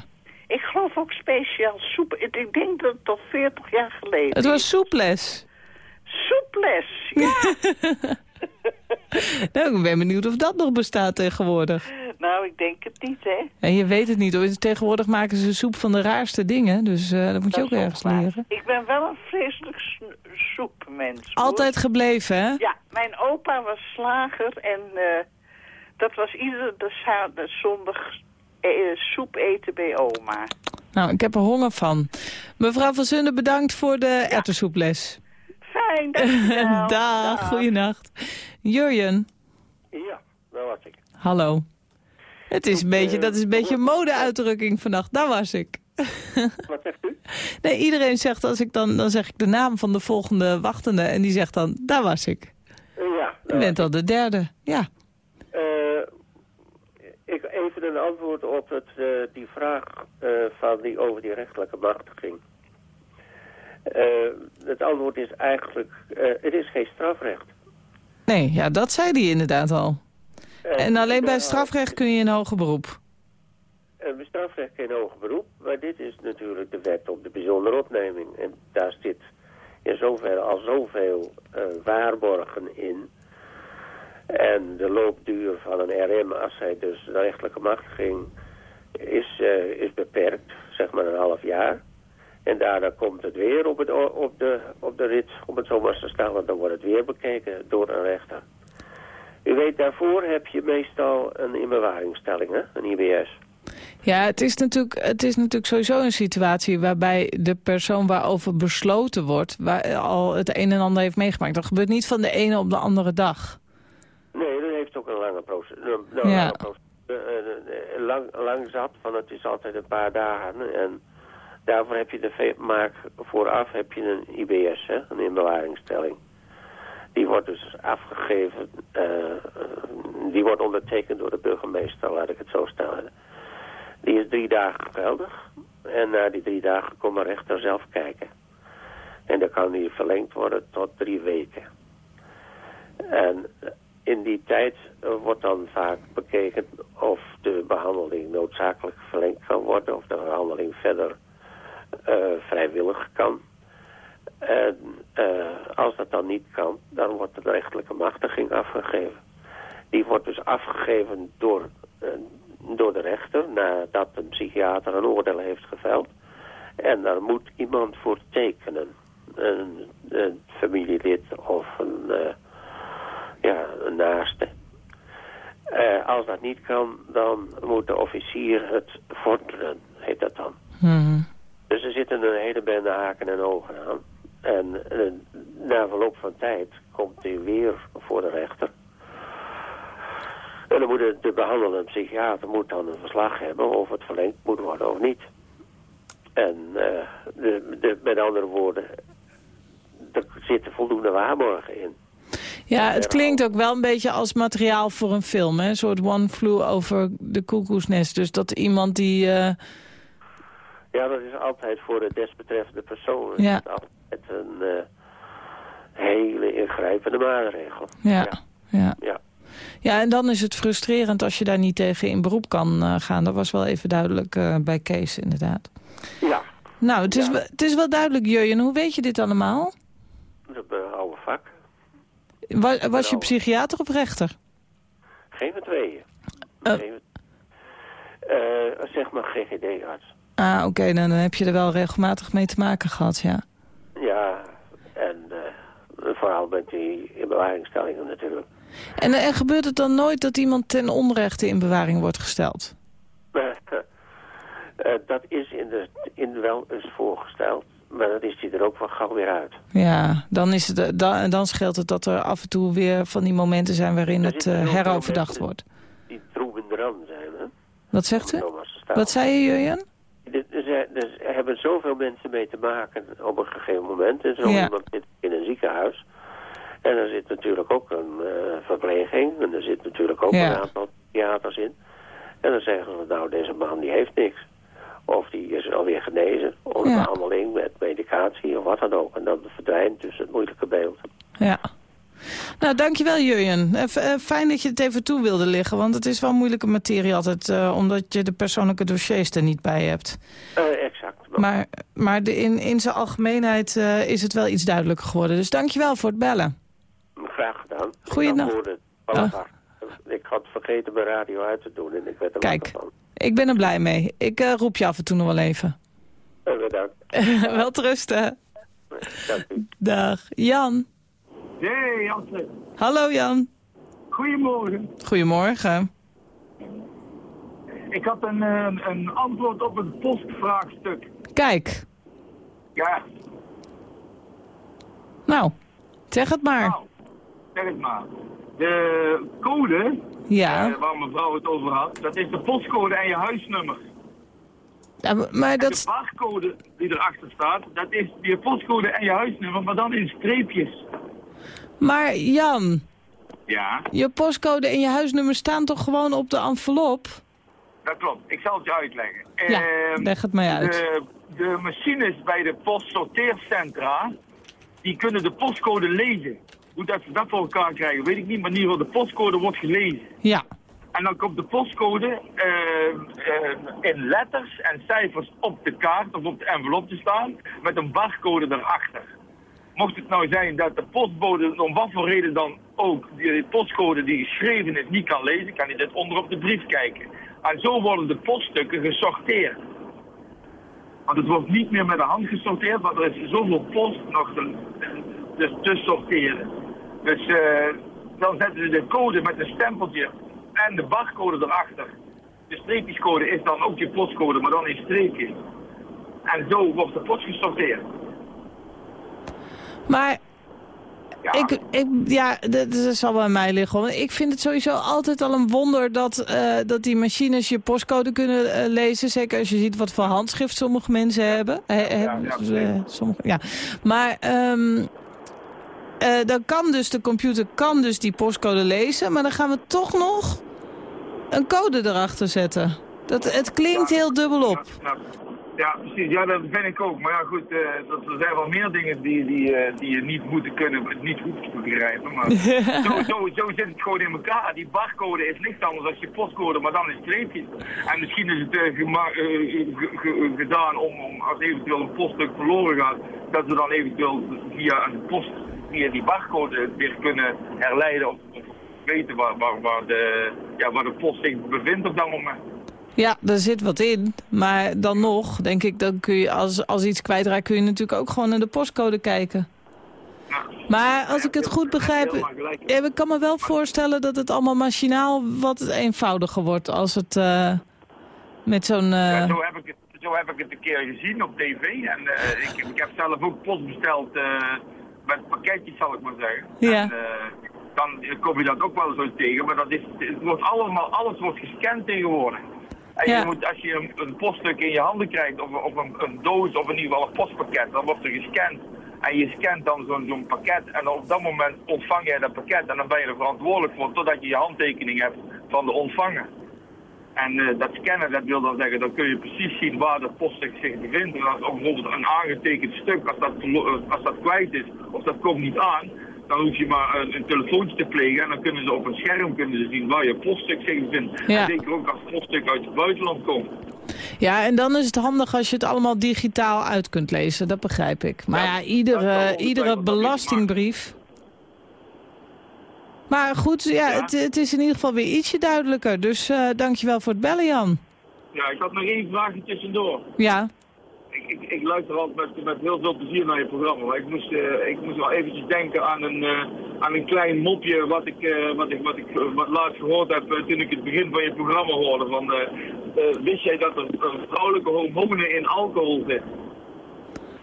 Ik geloof ook speciaal soep. Ik denk dat het al 40 jaar geleden het was soeples. Soeples, ja. Nou, ik ben benieuwd of dat nog bestaat tegenwoordig. Nou, ik denk het niet hè. En je weet het niet hoor. Tegenwoordig maken ze soep van de raarste dingen. Dus eh, dat moet je ook ergens waar. leren. Ik ben wel een vreselijk soepmens. hoor. Altijd gebleven, hè? Ja, mijn opa was slager en eh, dat was iedere de zondag eh, soep eten bij oma. Nou, ik heb er honger van. Mevrouw van Zunder, bedankt voor de erwtensoeples. fijn. dankjewel. Dag, goeienacht. Jurjen, Ja, daar was ik. hallo. Het is een beetje, dat is een beetje een mode-uitdrukking vannacht. Daar was ik. Wat zegt u? Nee, iedereen zegt, als ik dan, dan zeg ik de naam van de volgende wachtende. En die zegt dan, daar was ik. Ja, Je bent al de derde. Ja. Eh, ik even een antwoord op het, eh, die vraag eh, van die, over die rechtelijke machtiging. Het antwoord is eigenlijk, het is geen strafrecht. Nee, ja, dat zei hij inderdaad al. Eh, En alleen ik bij ben- strafrecht kun je in hoger beroep. Een strafrecht geen hoger beroep, maar dit is natuurlijk de wet op de bijzondere opneming. En daar zit in zoverre al zoveel eh, waarborgen in. En de loopduur van een RM, als zij dus de rechtelijke machtiging is, eh, is beperkt, zeg maar een half jaar. En daarna komt het weer op, het, op, de, op de rit, om het zo maar te stellen, dan wordt het weer bekeken door een rechter. U weet, daarvoor heb je meestal een inbewaringstelling, hè? een IBS. Ja, het is, natuurlijk, het is natuurlijk sowieso een situatie waarbij de persoon waarover besloten wordt... Waar al het een en ander heeft meegemaakt. Dat gebeurt niet van de ene op de andere dag. Nee, dat heeft ook een lange procedure. Ja. eh, eh, lang, lang zat, van het is altijd een paar dagen. En daarvoor heb je de maak vooraf heb je een IBS, hè, een inbewaringstelling. Die wordt dus afgegeven, eh, die wordt ondertekend door de burgemeester, laat ik het zo stellen. Die is drie dagen geldig. En na die drie dagen komt de rechter zelf kijken. En dan kan die verlengd worden tot drie weken. En in die tijd eh, wordt dan vaak bekeken of de behandeling noodzakelijk verlengd kan worden, of de behandeling verder eh, vrijwillig kan. En eh, als dat dan niet kan, dan wordt de rechtelijke machtiging afgegeven. Die wordt dus afgegeven door, eh, door de rechter nadat een psychiater een oordeel heeft geveld. En daar moet iemand voor tekenen. Een, een familielid of een, eh, ja, een naaste. Eh, als dat niet kan, dan moet de officier het vorderen, heet dat dan. Dus er zitten een hele bende haken en ogen aan. En eh, na verloop van tijd komt hij weer voor de rechter. En dan moet de, de behandelende psychiater moet dan een verslag hebben of het verlengd moet worden of niet. En eh, de, de, met andere woorden, er zitten voldoende waarborgen in. Ja, het klinkt ook wel een beetje als materiaal voor een film. Hè? Een soort one flew over de koekoesnest. Dus dat iemand die... eh, Ja, dat is altijd voor de desbetreffende persoon. Ja. Altijd een eh, hele ingrijpende maatregel. ja, ja. Ja. Ja, en dan is het frustrerend als je daar niet tegen in beroep kan eh, gaan. Dat was wel even duidelijk eh, bij Kees, inderdaad. Ja. Nou, het is, wel- het is wel duidelijk, Jurjen. Hoe weet je dit allemaal? Dat oude vak. Was, was je psychiater of rechter? Geen van tweeën. Oh. Geen- zeg maar GGD-arts. Ah, oké, dan heb je er wel regelmatig mee te maken gehad, ja. Eh, vooral met die inbewaringstellingen natuurlijk. En, en gebeurt het dan nooit dat iemand ten onrechte in bewaring wordt gesteld? Eh, dat is in de, in wel eens voorgesteld, maar dan is die er ook wel gauw weer uit. Ja, dan, is het, eh, dan, dan scheelt het dat er af en toe weer van die momenten zijn waarin Er het eh, veel heroverdacht wordt. Die troeven eraan zijn, hè. Wat zegt u? Wat zei je, Jurjen? Er, er er hebben zoveel mensen mee te maken op een gegeven moment. En zo Ja. iemand zit in een ziekenhuis. En er zit natuurlijk ook een eh, verpleging. En er zit natuurlijk ook Ja. een aantal theaters in. En dan zeggen ze, nou, deze man die heeft niks. Of die is alweer genezen. Of Ja. behandeling met medicatie of wat dan ook. En dan verdwijnt dus het moeilijke beeld. Ja. Nou, dankjewel Jurjen. Eh, eh, fijn dat je het even toe wilde liggen, want het is wel moeilijke materie altijd, eh, omdat je de persoonlijke dossiers er niet bij hebt. Exact. Maar, maar de, in, in zijn algemeenheid is het wel iets duidelijker geworden. Dus dankjewel voor het bellen. Graag gedaan. Oh. voilà. Ik had vergeten mijn radio uit te doen en ik werd er Kijk, van. ik ben er blij mee. Ik roep je af en toe nog wel even. Bedankt. wel rusten. Dank u. Dag. Jan. Hey, Jansen. Hallo Jan. Goedemorgen. Goedemorgen. Ik had een, eh, een antwoord op het postvraagstuk. Kijk. Ja, Nou, Zeg het maar. Nou, zeg het maar. De code, Ja. eh, waar mevrouw het over had, dat is de postcode en je huisnummer. Ja, maar- En dat... de barcode die erachter staat, dat is je postcode en je huisnummer, maar dan in streepjes. Maar Jan, Ja, je postcode en je huisnummer staan toch gewoon op de envelop? dat klopt. Ik zal het je uitleggen. Ja, Ehm, leg het mij uit. De, de machines bij de postsorteercentra, die kunnen de postcode lezen. Hoe dat ze dat voor elkaar krijgen, weet ik niet, maar in ieder geval de postcode wordt gelezen. Ja. En dan komt de postcode eh, eh, in letters en cijfers op de kaart of op de envelop te staan met een barcode erachter. Mocht het nou zijn dat de postbode om wat voor reden dan ook die postcode die geschreven is niet kan lezen, kan hij dit onder op de brief kijken. En zo worden de poststukken gesorteerd. Want het wordt niet meer met de hand gesorteerd, want er is zoveel post nog te, te sorteren. Dus eh, dan zetten ze de code met een stempeltje en de barcode erachter. De streepjescode is dan ook je postcode, maar dan in streepjes. En zo wordt de post gesorteerd. Maar ik, ik, ja, dat, dat zal bij mij liggen. Ik vind het sowieso altijd al een wonder dat, eh, dat die machines je postcode kunnen eh, lezen. Zeker als je ziet wat voor handschrift sommige mensen hebben. He- hebben ze, eh, sommige, ja. Maar ehm, eh, dan kan dus de computer kan dus die postcode lezen. Maar dan gaan we toch nog een code erachter zetten. Dat, het klinkt heel dubbelop. Ja, ja, precies. Ja, dat vind ik ook. Maar ja, goed, eh, dat, er zijn wel meer dingen die, die, eh, die je niet moeten kunnen, niet hoeft te begrijpen. Maar zo, zo, zo zit het gewoon in elkaar. Die barcode is niks anders dan je postcode, maar dan in streepjes. En misschien is het eh, gedaan om, om als eventueel een poststuk verloren gaat, dat we dan eventueel via een post, via die barcode weer kunnen herleiden of, of weten waar, waar, waar, de, ja, waar de post zich bevindt op dat moment. Ja, daar zit wat in. Maar dan nog, denk ik, dan kun je als, als iets kwijtraakt... kun je natuurlijk ook gewoon naar de postcode kijken. Maar als ik het goed begrijp... Ik kan me wel voorstellen dat het allemaal machinaal wat eenvoudiger wordt... als het eh, met zo'n... eh, Ja, zo, heb ik het, zo heb ik het een keer gezien op tv. En eh, ik, ik heb zelf ook post besteld met pakketjes, zal ik maar zeggen. Ja. En, dan kom je dat ook wel zo tegen. Maar dat is, het wordt allemaal, alles wordt gescand tegenwoordig. En Ja. je moet, als je een, een poststuk in je handen krijgt, of, of een, een doos, of in ieder geval een postpakket, dan wordt er gescand. En je scant dan zo'n zo'n pakket en op dat moment ontvang jij dat pakket en dan ben je er verantwoordelijk voor totdat je je handtekening hebt van de ontvanger. En eh, dat scannen, dat wil dan zeggen, dan kun je precies zien waar de poststuk zich bevindt. En als bijvoorbeeld een aangetekend stuk, als dat, als dat kwijt is of dat komt niet aan, dan hoef je maar een, een telefoontje te plegen en dan kunnen ze op een scherm kunnen ze zien waar je poststuk zich. Ja. En zeker ook als poststuk uit het buitenland komt. Ja, en dan is het handig als je het allemaal digitaal uit kunt lezen. Dat begrijp ik. Maar ja, iedere, iedere belastingbrief... Maar goed, ja, Het, het is in ieder geval weer ietsje duidelijker. Dus eh dankjewel voor het bellen, Jan. Ja, ik had nog één vraagje tussendoor. Ja. Ik, ik, luister altijd met, met heel veel plezier naar je programma. Maar ik moest, eh, ik moest wel eventjes denken aan een, eh, aan een klein mopje wat ik, eh, wat ik, wat ik wat laatst gehoord heb toen ik het begin van je programma hoorde. Van, wist jij dat er vrouwelijke hormonen in alcohol zitten?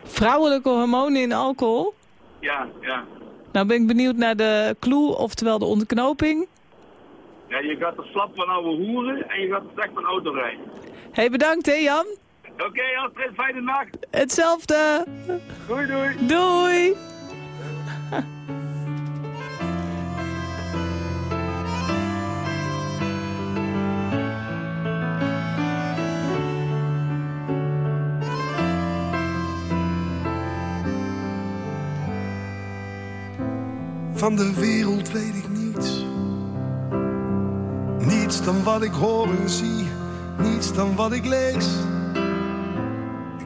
Vrouwelijke hormonen in alcohol? Ja, ja. Nou ben ik benieuwd naar de clue, oftewel de onderknoping. ja. Je gaat er slap van oude hoeren en je gaat er slecht van autorijden. hey, bedankt hè Jan. Oké, Astrid, fijne nacht. Hetzelfde. Doei, doei. Doei. Van de wereld weet ik niets. Niets dan wat ik hoor en zie. Niets dan wat ik lees.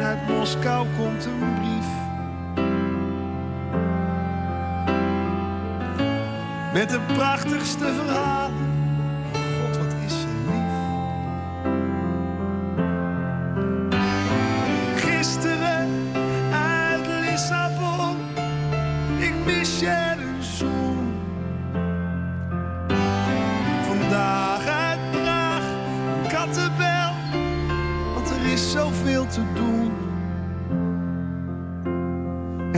en uit Moskou komt een brief. met de prachtigste verhalen. God, wat is ze lief. Gisteren uit Lissabon, ik mis je een zoen.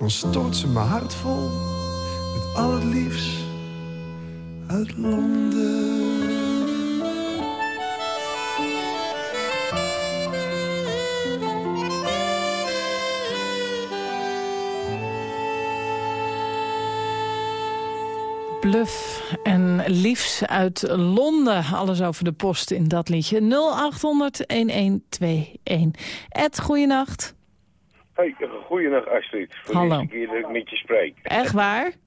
Dan stort ze mijn hart vol met al het liefst uit Londen. Bluff en liefs uit Londen. Alles over de post in dat liedje. 0800-1121. Ed, goeienacht. Hey, goeienacht Astrid. Voor Hallo. de keer dat ik met je spreek. Echt waar?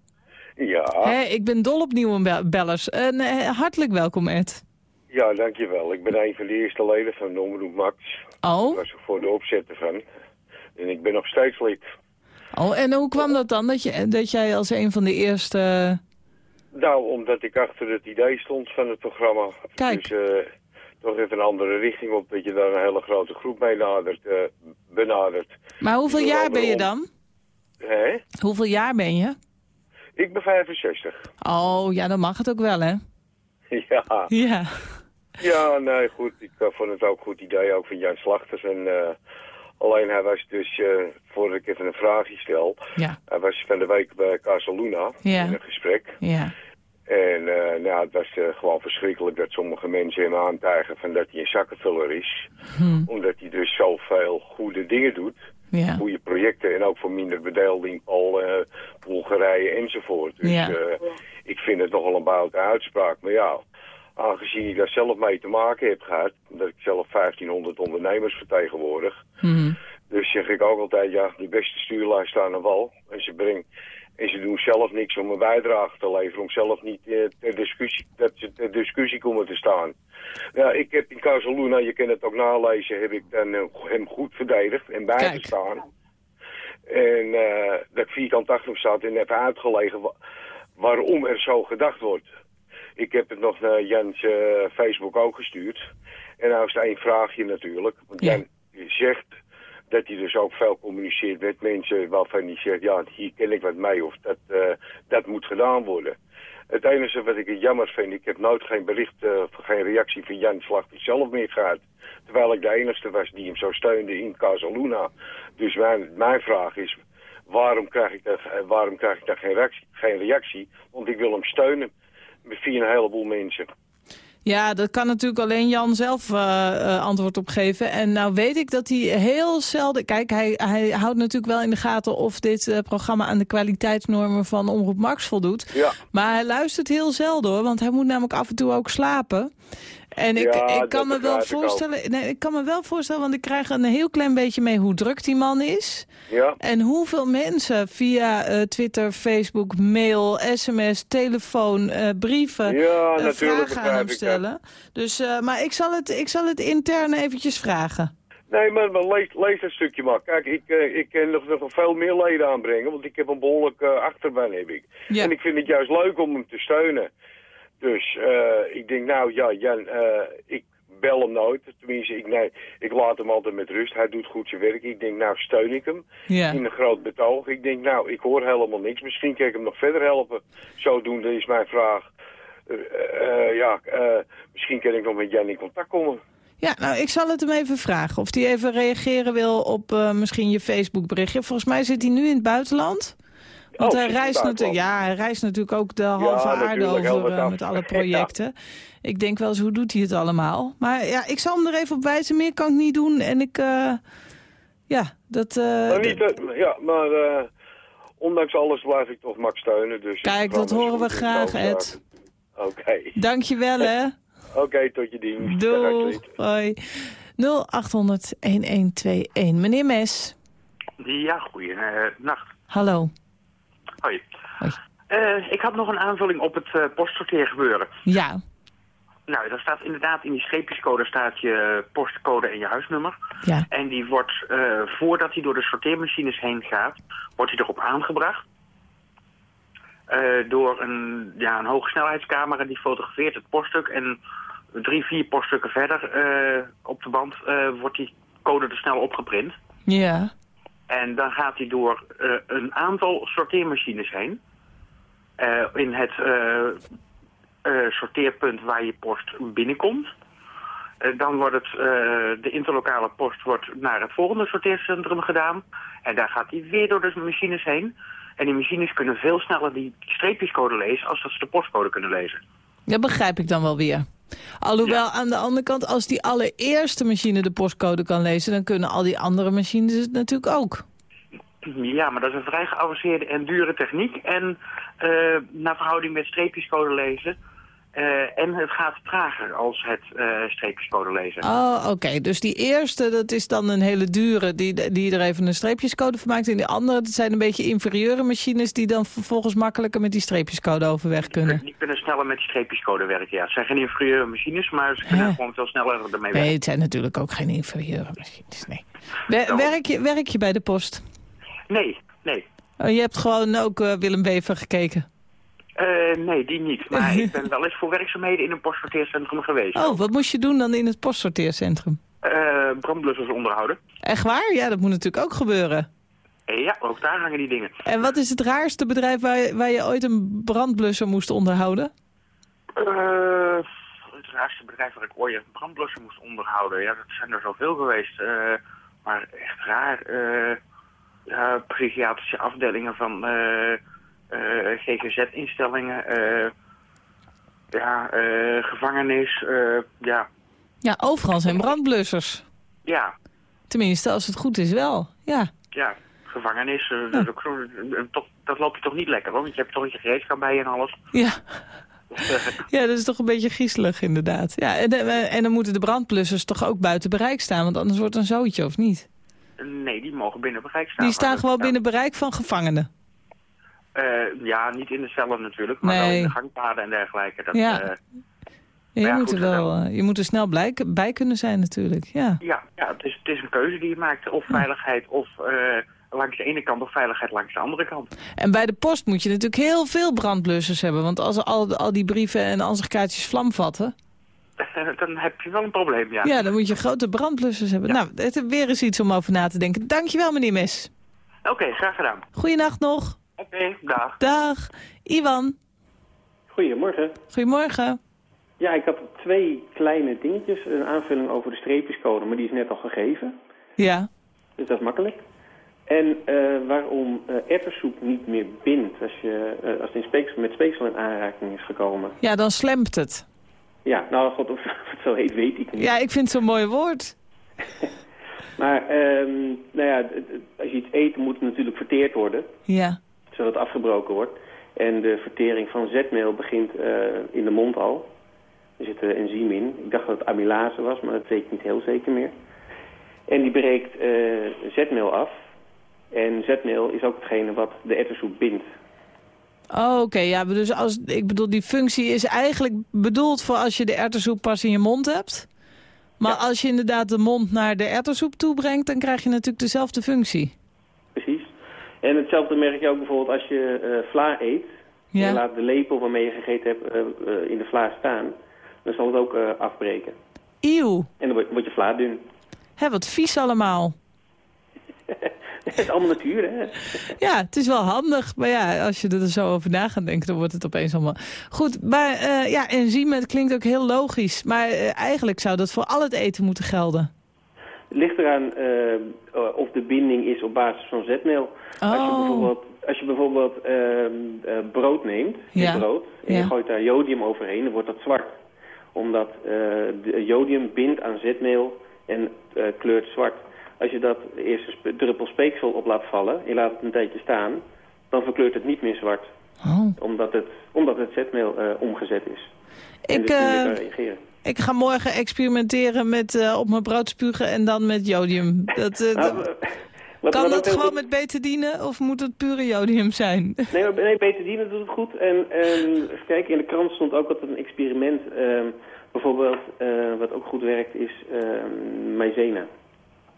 Ja, ik ben dol op nieuwe be- bellers. En, eh, hartelijk welkom, Ed. ja, dankjewel. Ik ben een van de eerste leden van de Omroep Max. Oh? Ik was er voor de opzet ervan. En ik ben nog steeds lid. Oh, en hoe kwam dat dan, dat, je, dat jij als een van de eerste... Nou, omdat ik achter het idee stond van het programma. Kijk. Dus eh, toch even een andere richting op. Dat je daar een hele grote groep mee nadert, eh, benadert. Maar hoeveel jaar ben je dan? Hè? Hoeveel jaar ben je? Ik ben 65. Oh, ja, dan mag het ook wel, hè? ja. Ja. Ja, nee, goed. Ik eh, vond het ook een goed idee, ook van Jan Slachters. En, eh, alleen hij was dus, eh, voordat ik even een vraagje stel... Ja. Hij was van de week bij Casaluna Ja. in een gesprek. Ja. En eh, nou, het was eh, gewoon verschrikkelijk dat sommige mensen hem aantuigen van dat hij een zakkenvuller is. Hm. Omdat hij dus zoveel goede dingen doet. Ja. Goede projecten en ook voor minder bedeelding, al eh Bulgarije enzovoort. Dus Ja. ik vind het nogal een boute uitspraak. Maar ja, aangezien ik daar zelf mee te maken heb gehad, omdat ik zelf 1500 ondernemers vertegenwoordig, Mhm. dus zeg ik ook altijd, ja, de beste stuurlui staan aan wal. En ze, brengen, en ze doen zelf niks om een bijdrage te leveren, om zelf niet eh, ter discussie, dat ze ter discussie komen te staan. Ja, ik heb in Casaluna, je kan het ook nalezen, heb ik dan eh, hem goed verdedigd en bijgestaan. En eh, dat ik vierkant achter hem staat en heb uitgelegen wa- waarom er zo gedacht wordt. Ik heb het nog naar Jans eh, Facebook ook gestuurd. En nou is één vraagje natuurlijk. Want Jan zegt dat hij dus ook veel communiceert met mensen waarvan hij zegt, ja, hier ken ik wat mee of dat, eh, dat moet gedaan worden. Het enige wat ik jammer vind, ik heb nooit geen bericht, eh, of geen reactie van Jan Slachter zelf meer gehad. Terwijl ik de enige was die hem zo steunde in Casaluna. Dus mijn, mijn vraag is, waarom krijg ik daar, eh, waarom krijg ik geen, reactie, geen reactie? Want ik wil hem steunen via een heleboel mensen. Ja, dat kan natuurlijk alleen Jan zelf eh, eh, antwoord op geven. En nou weet ik dat hij heel zelden... Kijk, hij, hij houdt natuurlijk wel in de gaten of dit eh, programma aan de kwaliteitsnormen van Omroep Max voldoet. Ja. Maar hij luistert heel zelden hoor, want hij moet namelijk af en toe ook slapen. En ik, Ja, ik kan me wel voorstellen, nee, ik kan me wel voorstellen, want ik krijg een heel klein beetje mee hoe druk die man is. Ja. En hoeveel mensen via eh, Twitter, Facebook, mail, sms, telefoon, eh, brieven Ja, natuurlijk vragen aan hem stellen. Dus, maar ik zal, het, ik zal het intern eventjes vragen. Nee, maar, maar lees, lees een stukje maar. Kijk, ik, ik kan nog, nog veel meer leden aanbrengen, want ik heb een behoorlijk eh, achterban heb ik. Ja. En ik vind het juist leuk om hem te steunen. Dus eh, ik denk, nou ja, Jan, eh, ik bel hem nooit. Tenminste, ik, nee, ik laat hem altijd met rust. Hij doet goed zijn werk. Ik denk, nou steun ik hem Ja. in een groot betoog. Ik denk, nou, ik hoor helemaal niks. Misschien kan ik hem nog verder helpen. Zodoende is mijn vraag. Eh, ja, misschien kan ik nog met Jan in contact komen. Ja, nou, ik zal het hem even vragen. Of hij even reageren wil op misschien je Facebook berichtje. Volgens mij zit hij nu in het buitenland. Want Oh, hij zit hij reist, natuurlijk, ja, hij reist natuurlijk ook de halve aarde over eh, met alle Ja. projecten. Ik denk wel eens, hoe doet hij het allemaal? Maar ja, ik zal hem er even op wijzen. Meer kan ik niet doen. En ik, eh, ja, dat... eh, Maar niet, ja, maar eh, ondanks alles blijf ik toch Max steunen. Dus Kijk, dat kan horen we dus graag, Ed. Oké. Dank je wel, hè. Oké, tot je dienst. Astrid. Hoi. 0800-1121. Meneer Mes. Ja, goeie eh, nacht. Hallo. Eh, ik had nog een aanvulling op het eh postsorteergebeuren. Ja. Nou, daar staat inderdaad in die streepjescode staat je postcode en je huisnummer. Ja. En die wordt, eh, voordat hij door de sorteermachines heen gaat, wordt hij erop aangebracht. Door een, ja, een hogesnelheidscamera die fotografeert het poststuk. En drie, vier poststukken verder op de band wordt die code er snel opgeprint. Ja. En dan gaat hij door een aantal sorteermachines heen. Eh, in het eh, eh, sorteerpunt waar je post binnenkomt. Dan wordt het, de interlokale post wordt naar het volgende sorteercentrum gedaan. En daar gaat hij weer door de machines heen. En die machines kunnen veel sneller die streepjescode lezen als dat ze de postcode kunnen lezen. Dat begrijp ik dan wel weer. Alhoewel, aan de andere kant, als die allereerste machine de postcode kan lezen... dan kunnen al die andere machines het natuurlijk ook. Ja, maar dat is een vrij geavanceerde en dure techniek. En eh, naar verhouding met streepjescode lezen. eh, en het gaat trager als het eh, streepjescode lezen. Oh, oké. Dus die eerste, dat is dan een hele dure... Die, die er even een streepjescode van maakt. En die andere, dat zijn een beetje inferieure machines... die dan vervolgens makkelijker met die streepjescode overweg kunnen. Die kunnen sneller met die streepjescode werken, ja. Het zijn geen inferieure machines, maar ze kunnen gewoon veel sneller ermee werken. Nee, het zijn natuurlijk ook geen inferieure machines, nee. Wer- werk, je, werk je bij de post? Nee, nee. Oh, je hebt gewoon ook eh, Willem Wever gekeken. Eh, nee, die niet. Maar ik ben wel eens voor werkzaamheden in een postsorteercentrum geweest. Oh, wat moest je doen dan in het postsorteercentrum? Eh, brandblussers onderhouden. Echt waar? Ja, dat moet natuurlijk ook gebeuren. Ja, ook daar hangen die dingen. En wat is het raarste bedrijf waar, je- waar je ooit een brandblusser moest onderhouden? Het raarste bedrijf waar ik ooit een brandblusser moest onderhouden. Ja, dat zijn er zoveel geweest. Maar echt raar. Ja, psychiatrische afdelingen van eh, eh, GGZ-instellingen. ja, gevangenis. ja, Ja, overal zijn brandblussers. ja, Tenminste, als het goed is wel. Ja. ja. Gevangenis. eh, dat, is ook zo- toch, dat loopt je toch niet lekker hoor. Want je hebt toch je gereedschap bij je en alles. Ja. Ja, dat is toch een beetje griezelig inderdaad. Ja, en, en dan moeten de brandblussers toch ook buiten bereik staan, want anders wordt het een zootje, of niet? Nee, die mogen binnen bereik staan. Die staan gewoon binnen bereik van gevangenen. Eh, ja, niet in de cellen natuurlijk, maar wel Nee. in de gangpaden en dergelijke. Dat, Ja. eh, Ja, je, ja, moet goed, er wel, eh, je moet er snel blij, bij kunnen zijn natuurlijk. Ja. ja, ja het, is, het is een keuze die je maakt. Of veiligheid of langs de ene kant of veiligheid langs de andere kant. En bij de post moet je natuurlijk heel veel brandblussers hebben. Want als al, al die brieven en ansichtkaartjes vlam vatten... dan heb je wel een probleem, ja. Ja, dan moet je grote brandblussers hebben. Nou, het is weer eens iets om over na te denken. Dankjewel, meneer Mes. Oké, graag gedaan. Goeienacht nog. Oké, dag. Dag. Iwan. Goedemorgen. Goedemorgen. Ja, ik had twee kleine dingetjes. Een aanvulling over de streepjescode, maar die is net al gegeven. Ja. Dus dat is makkelijk. En eh, waarom uh, erwtensoep niet meer bindt als, je, eh, als het in speeksel, met speeksel in aanraking is gekomen. Ja, dan slemt het. Ja, nou god, of het zo heet weet ik niet. Ja, ik vind het zo'n mooi woord. maar ehm, nou ja, als je iets eet, moet het natuurlijk verteerd worden. Ja. Zodat het afgebroken wordt. En de vertering van zetmeel begint in de mond al. Er zit een enzym in. Ik dacht dat het amylase was, maar dat weet ik niet heel zeker meer. En die breekt zetmeel af. En zetmeel is ook hetgene wat de ettersoep bindt. Oh, oké. Ja, dus als, ik bedoel, die functie is eigenlijk bedoeld voor als je de erwtensoep pas in je mond hebt. Maar als je inderdaad de mond naar de erwtensoep toe brengt, dan krijg je natuurlijk dezelfde functie. Precies. En hetzelfde merk je ook bijvoorbeeld als je uh, vla eet. Ja. Je laat de lepel waarmee je gegeten hebt uh, uh, in de vla staan. Dan zal het ook afbreken. Eeuw. En dan word je vla dun. Hé, wat vies allemaal. Het is allemaal natuur, hè? Ja, het is wel handig. Maar ja, als je er zo over na gaat denken, dan wordt het opeens allemaal... Goed, maar uh, ja, enzymen, het klinkt ook heel logisch. Maar uh, eigenlijk zou dat voor al het eten moeten gelden. Het ligt eraan uh, of de binding is op basis van zetmeel. Oh. Als je bijvoorbeeld, als je bijvoorbeeld brood neemt, ja. brood, en ja. je gooit daar jodium overheen, dan wordt dat zwart. Omdat de jodium bindt aan zetmeel en kleurt zwart. Als je dat eerst een druppel speeksel op laat vallen, je laat het een tijdje staan, dan verkleurt het niet meer zwart. Oh. Omdat, het, omdat het zetmeel uh, omgezet is. Ik, dus uh, reageren. ik ga morgen experimenteren met uh, op mijn brood spugen en dan met jodium. Dat, nou, wat, kan dat gewoon goed... met betadine of moet het pure jodium zijn? Nee, maar, nee betadine doet het goed. En um, kijk, in de krant stond ook altijd een experiment. Um, bijvoorbeeld, wat ook goed werkt, is um, maizena.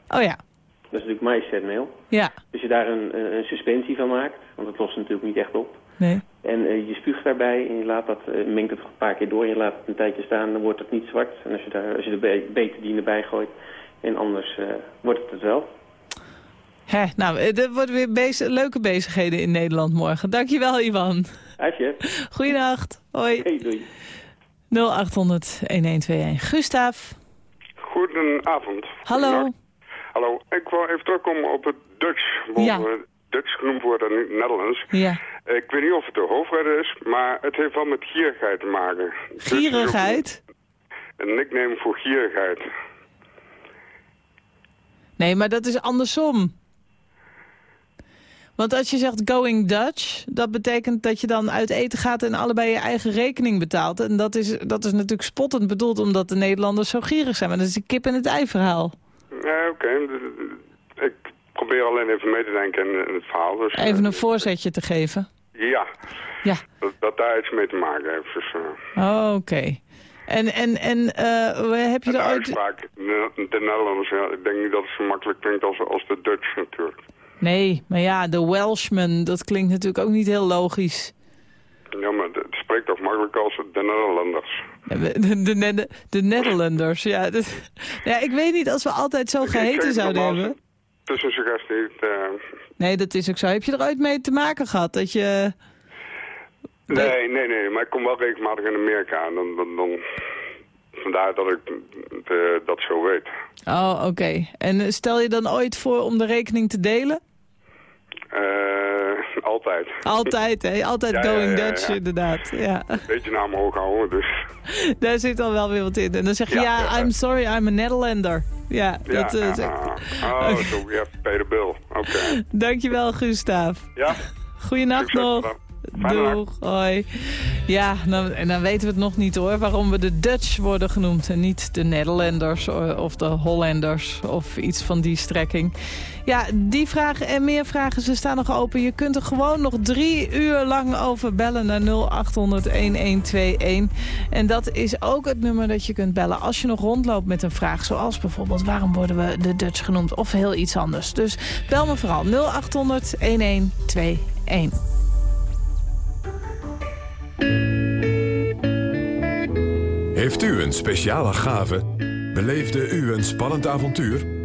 Oh ja. Dat is natuurlijk maïszetmeel. Ja. Dus je daar een, een, suspensie van maakt, want het lost natuurlijk niet echt op. Nee. En uh, je spuugt daarbij en je laat dat, uh, mengt het een paar keer door en je laat het een tijdje staan, dan wordt het niet zwart. En als je, daar, als je de betadine bij gooit en anders uh, wordt het het wel. Hè, nou, er worden weer bezig, leuke bezigheden in Nederland morgen. Dankjewel, Ivan. Uitje. Goeienacht. Hoi. Hey, doei. 0800-1121. Gustav. Goedenavond. Hallo. Hallo, ik wil even terugkomen op het Dutch. Ja. Dutch genoemd wordt in Nederlands. Ja. Ik weet niet of het de hoofdreden is, maar het heeft wel met gierigheid te maken. Gierigheid? Een, een nickname voor gierigheid. Nee, maar dat is andersom. Want als je zegt going Dutch, dat betekent dat je dan uit eten gaat en allebei je eigen rekening betaalt. En dat is, dat is natuurlijk spottend bedoeld omdat de Nederlanders zo gierig zijn. Maar dat is een kip en het ei verhaal. Ja, oké. Okay. Ik probeer alleen even mee te denken in, het verhaal. Dus, even een voorzetje te geven. Ja. Ja. Dat, dat daar iets mee te maken heeft. Dus, oh, oké. Okay. En, en, en uh, heb je de er uitspraak, de, de Nederlanders, ja, ik denk niet dat het zo makkelijk klinkt als, als de Dutch natuurlijk. Nee, maar ja, de Welshman, dat klinkt natuurlijk ook niet heel logisch. Ja, maar het spreekt toch makkelijk als de Nederlanders. De, de, de, de Nederlanders, ja. Ja. Ik weet niet als we altijd zo geheten zouden hebben. Tussen suggestie. Uh... Nee, dat is ook zo. Heb je er ooit mee te maken gehad? Dat je... Nee, nee, nee. Maar ik kom wel regelmatig in Amerika. Dan, dan, dan... Vandaar dat ik de, dat zo weet. Oh, oké. Okay. En stel je dan ooit voor om de rekening te delen? Uh, altijd. Altijd, hè? Altijd ja, going ja, ja, Dutch, inderdaad. Ja. Een beetje naar omhoog houden, dus. Daar zit al wel weer wat in. En dan zeg je, ja, I'm sorry, I'm a Netherlander. Ja, dat uh, zeg Oh, so we have to pay the bill. Oké. Okay. Dankjewel, Gustav. Ja. Goeienacht nog. Doeg, hoi. Ja, dan, en dan weten we het nog niet hoor, waarom we de Dutch worden genoemd en niet de Nederlanders of de Hollanders of iets van die strekking. Ja, die vragen en meer vragen, ze staan nog open. Je kunt er gewoon nog drie uur lang over bellen naar 0800-1121. En dat is ook het nummer dat je kunt bellen als je nog rondloopt met een vraag. Zoals bijvoorbeeld, waarom worden we de Dutch genoemd? Of heel iets anders. Dus bel me vooral 0800-1121. Heeft u een speciale gave? Beleefde u een spannend avontuur?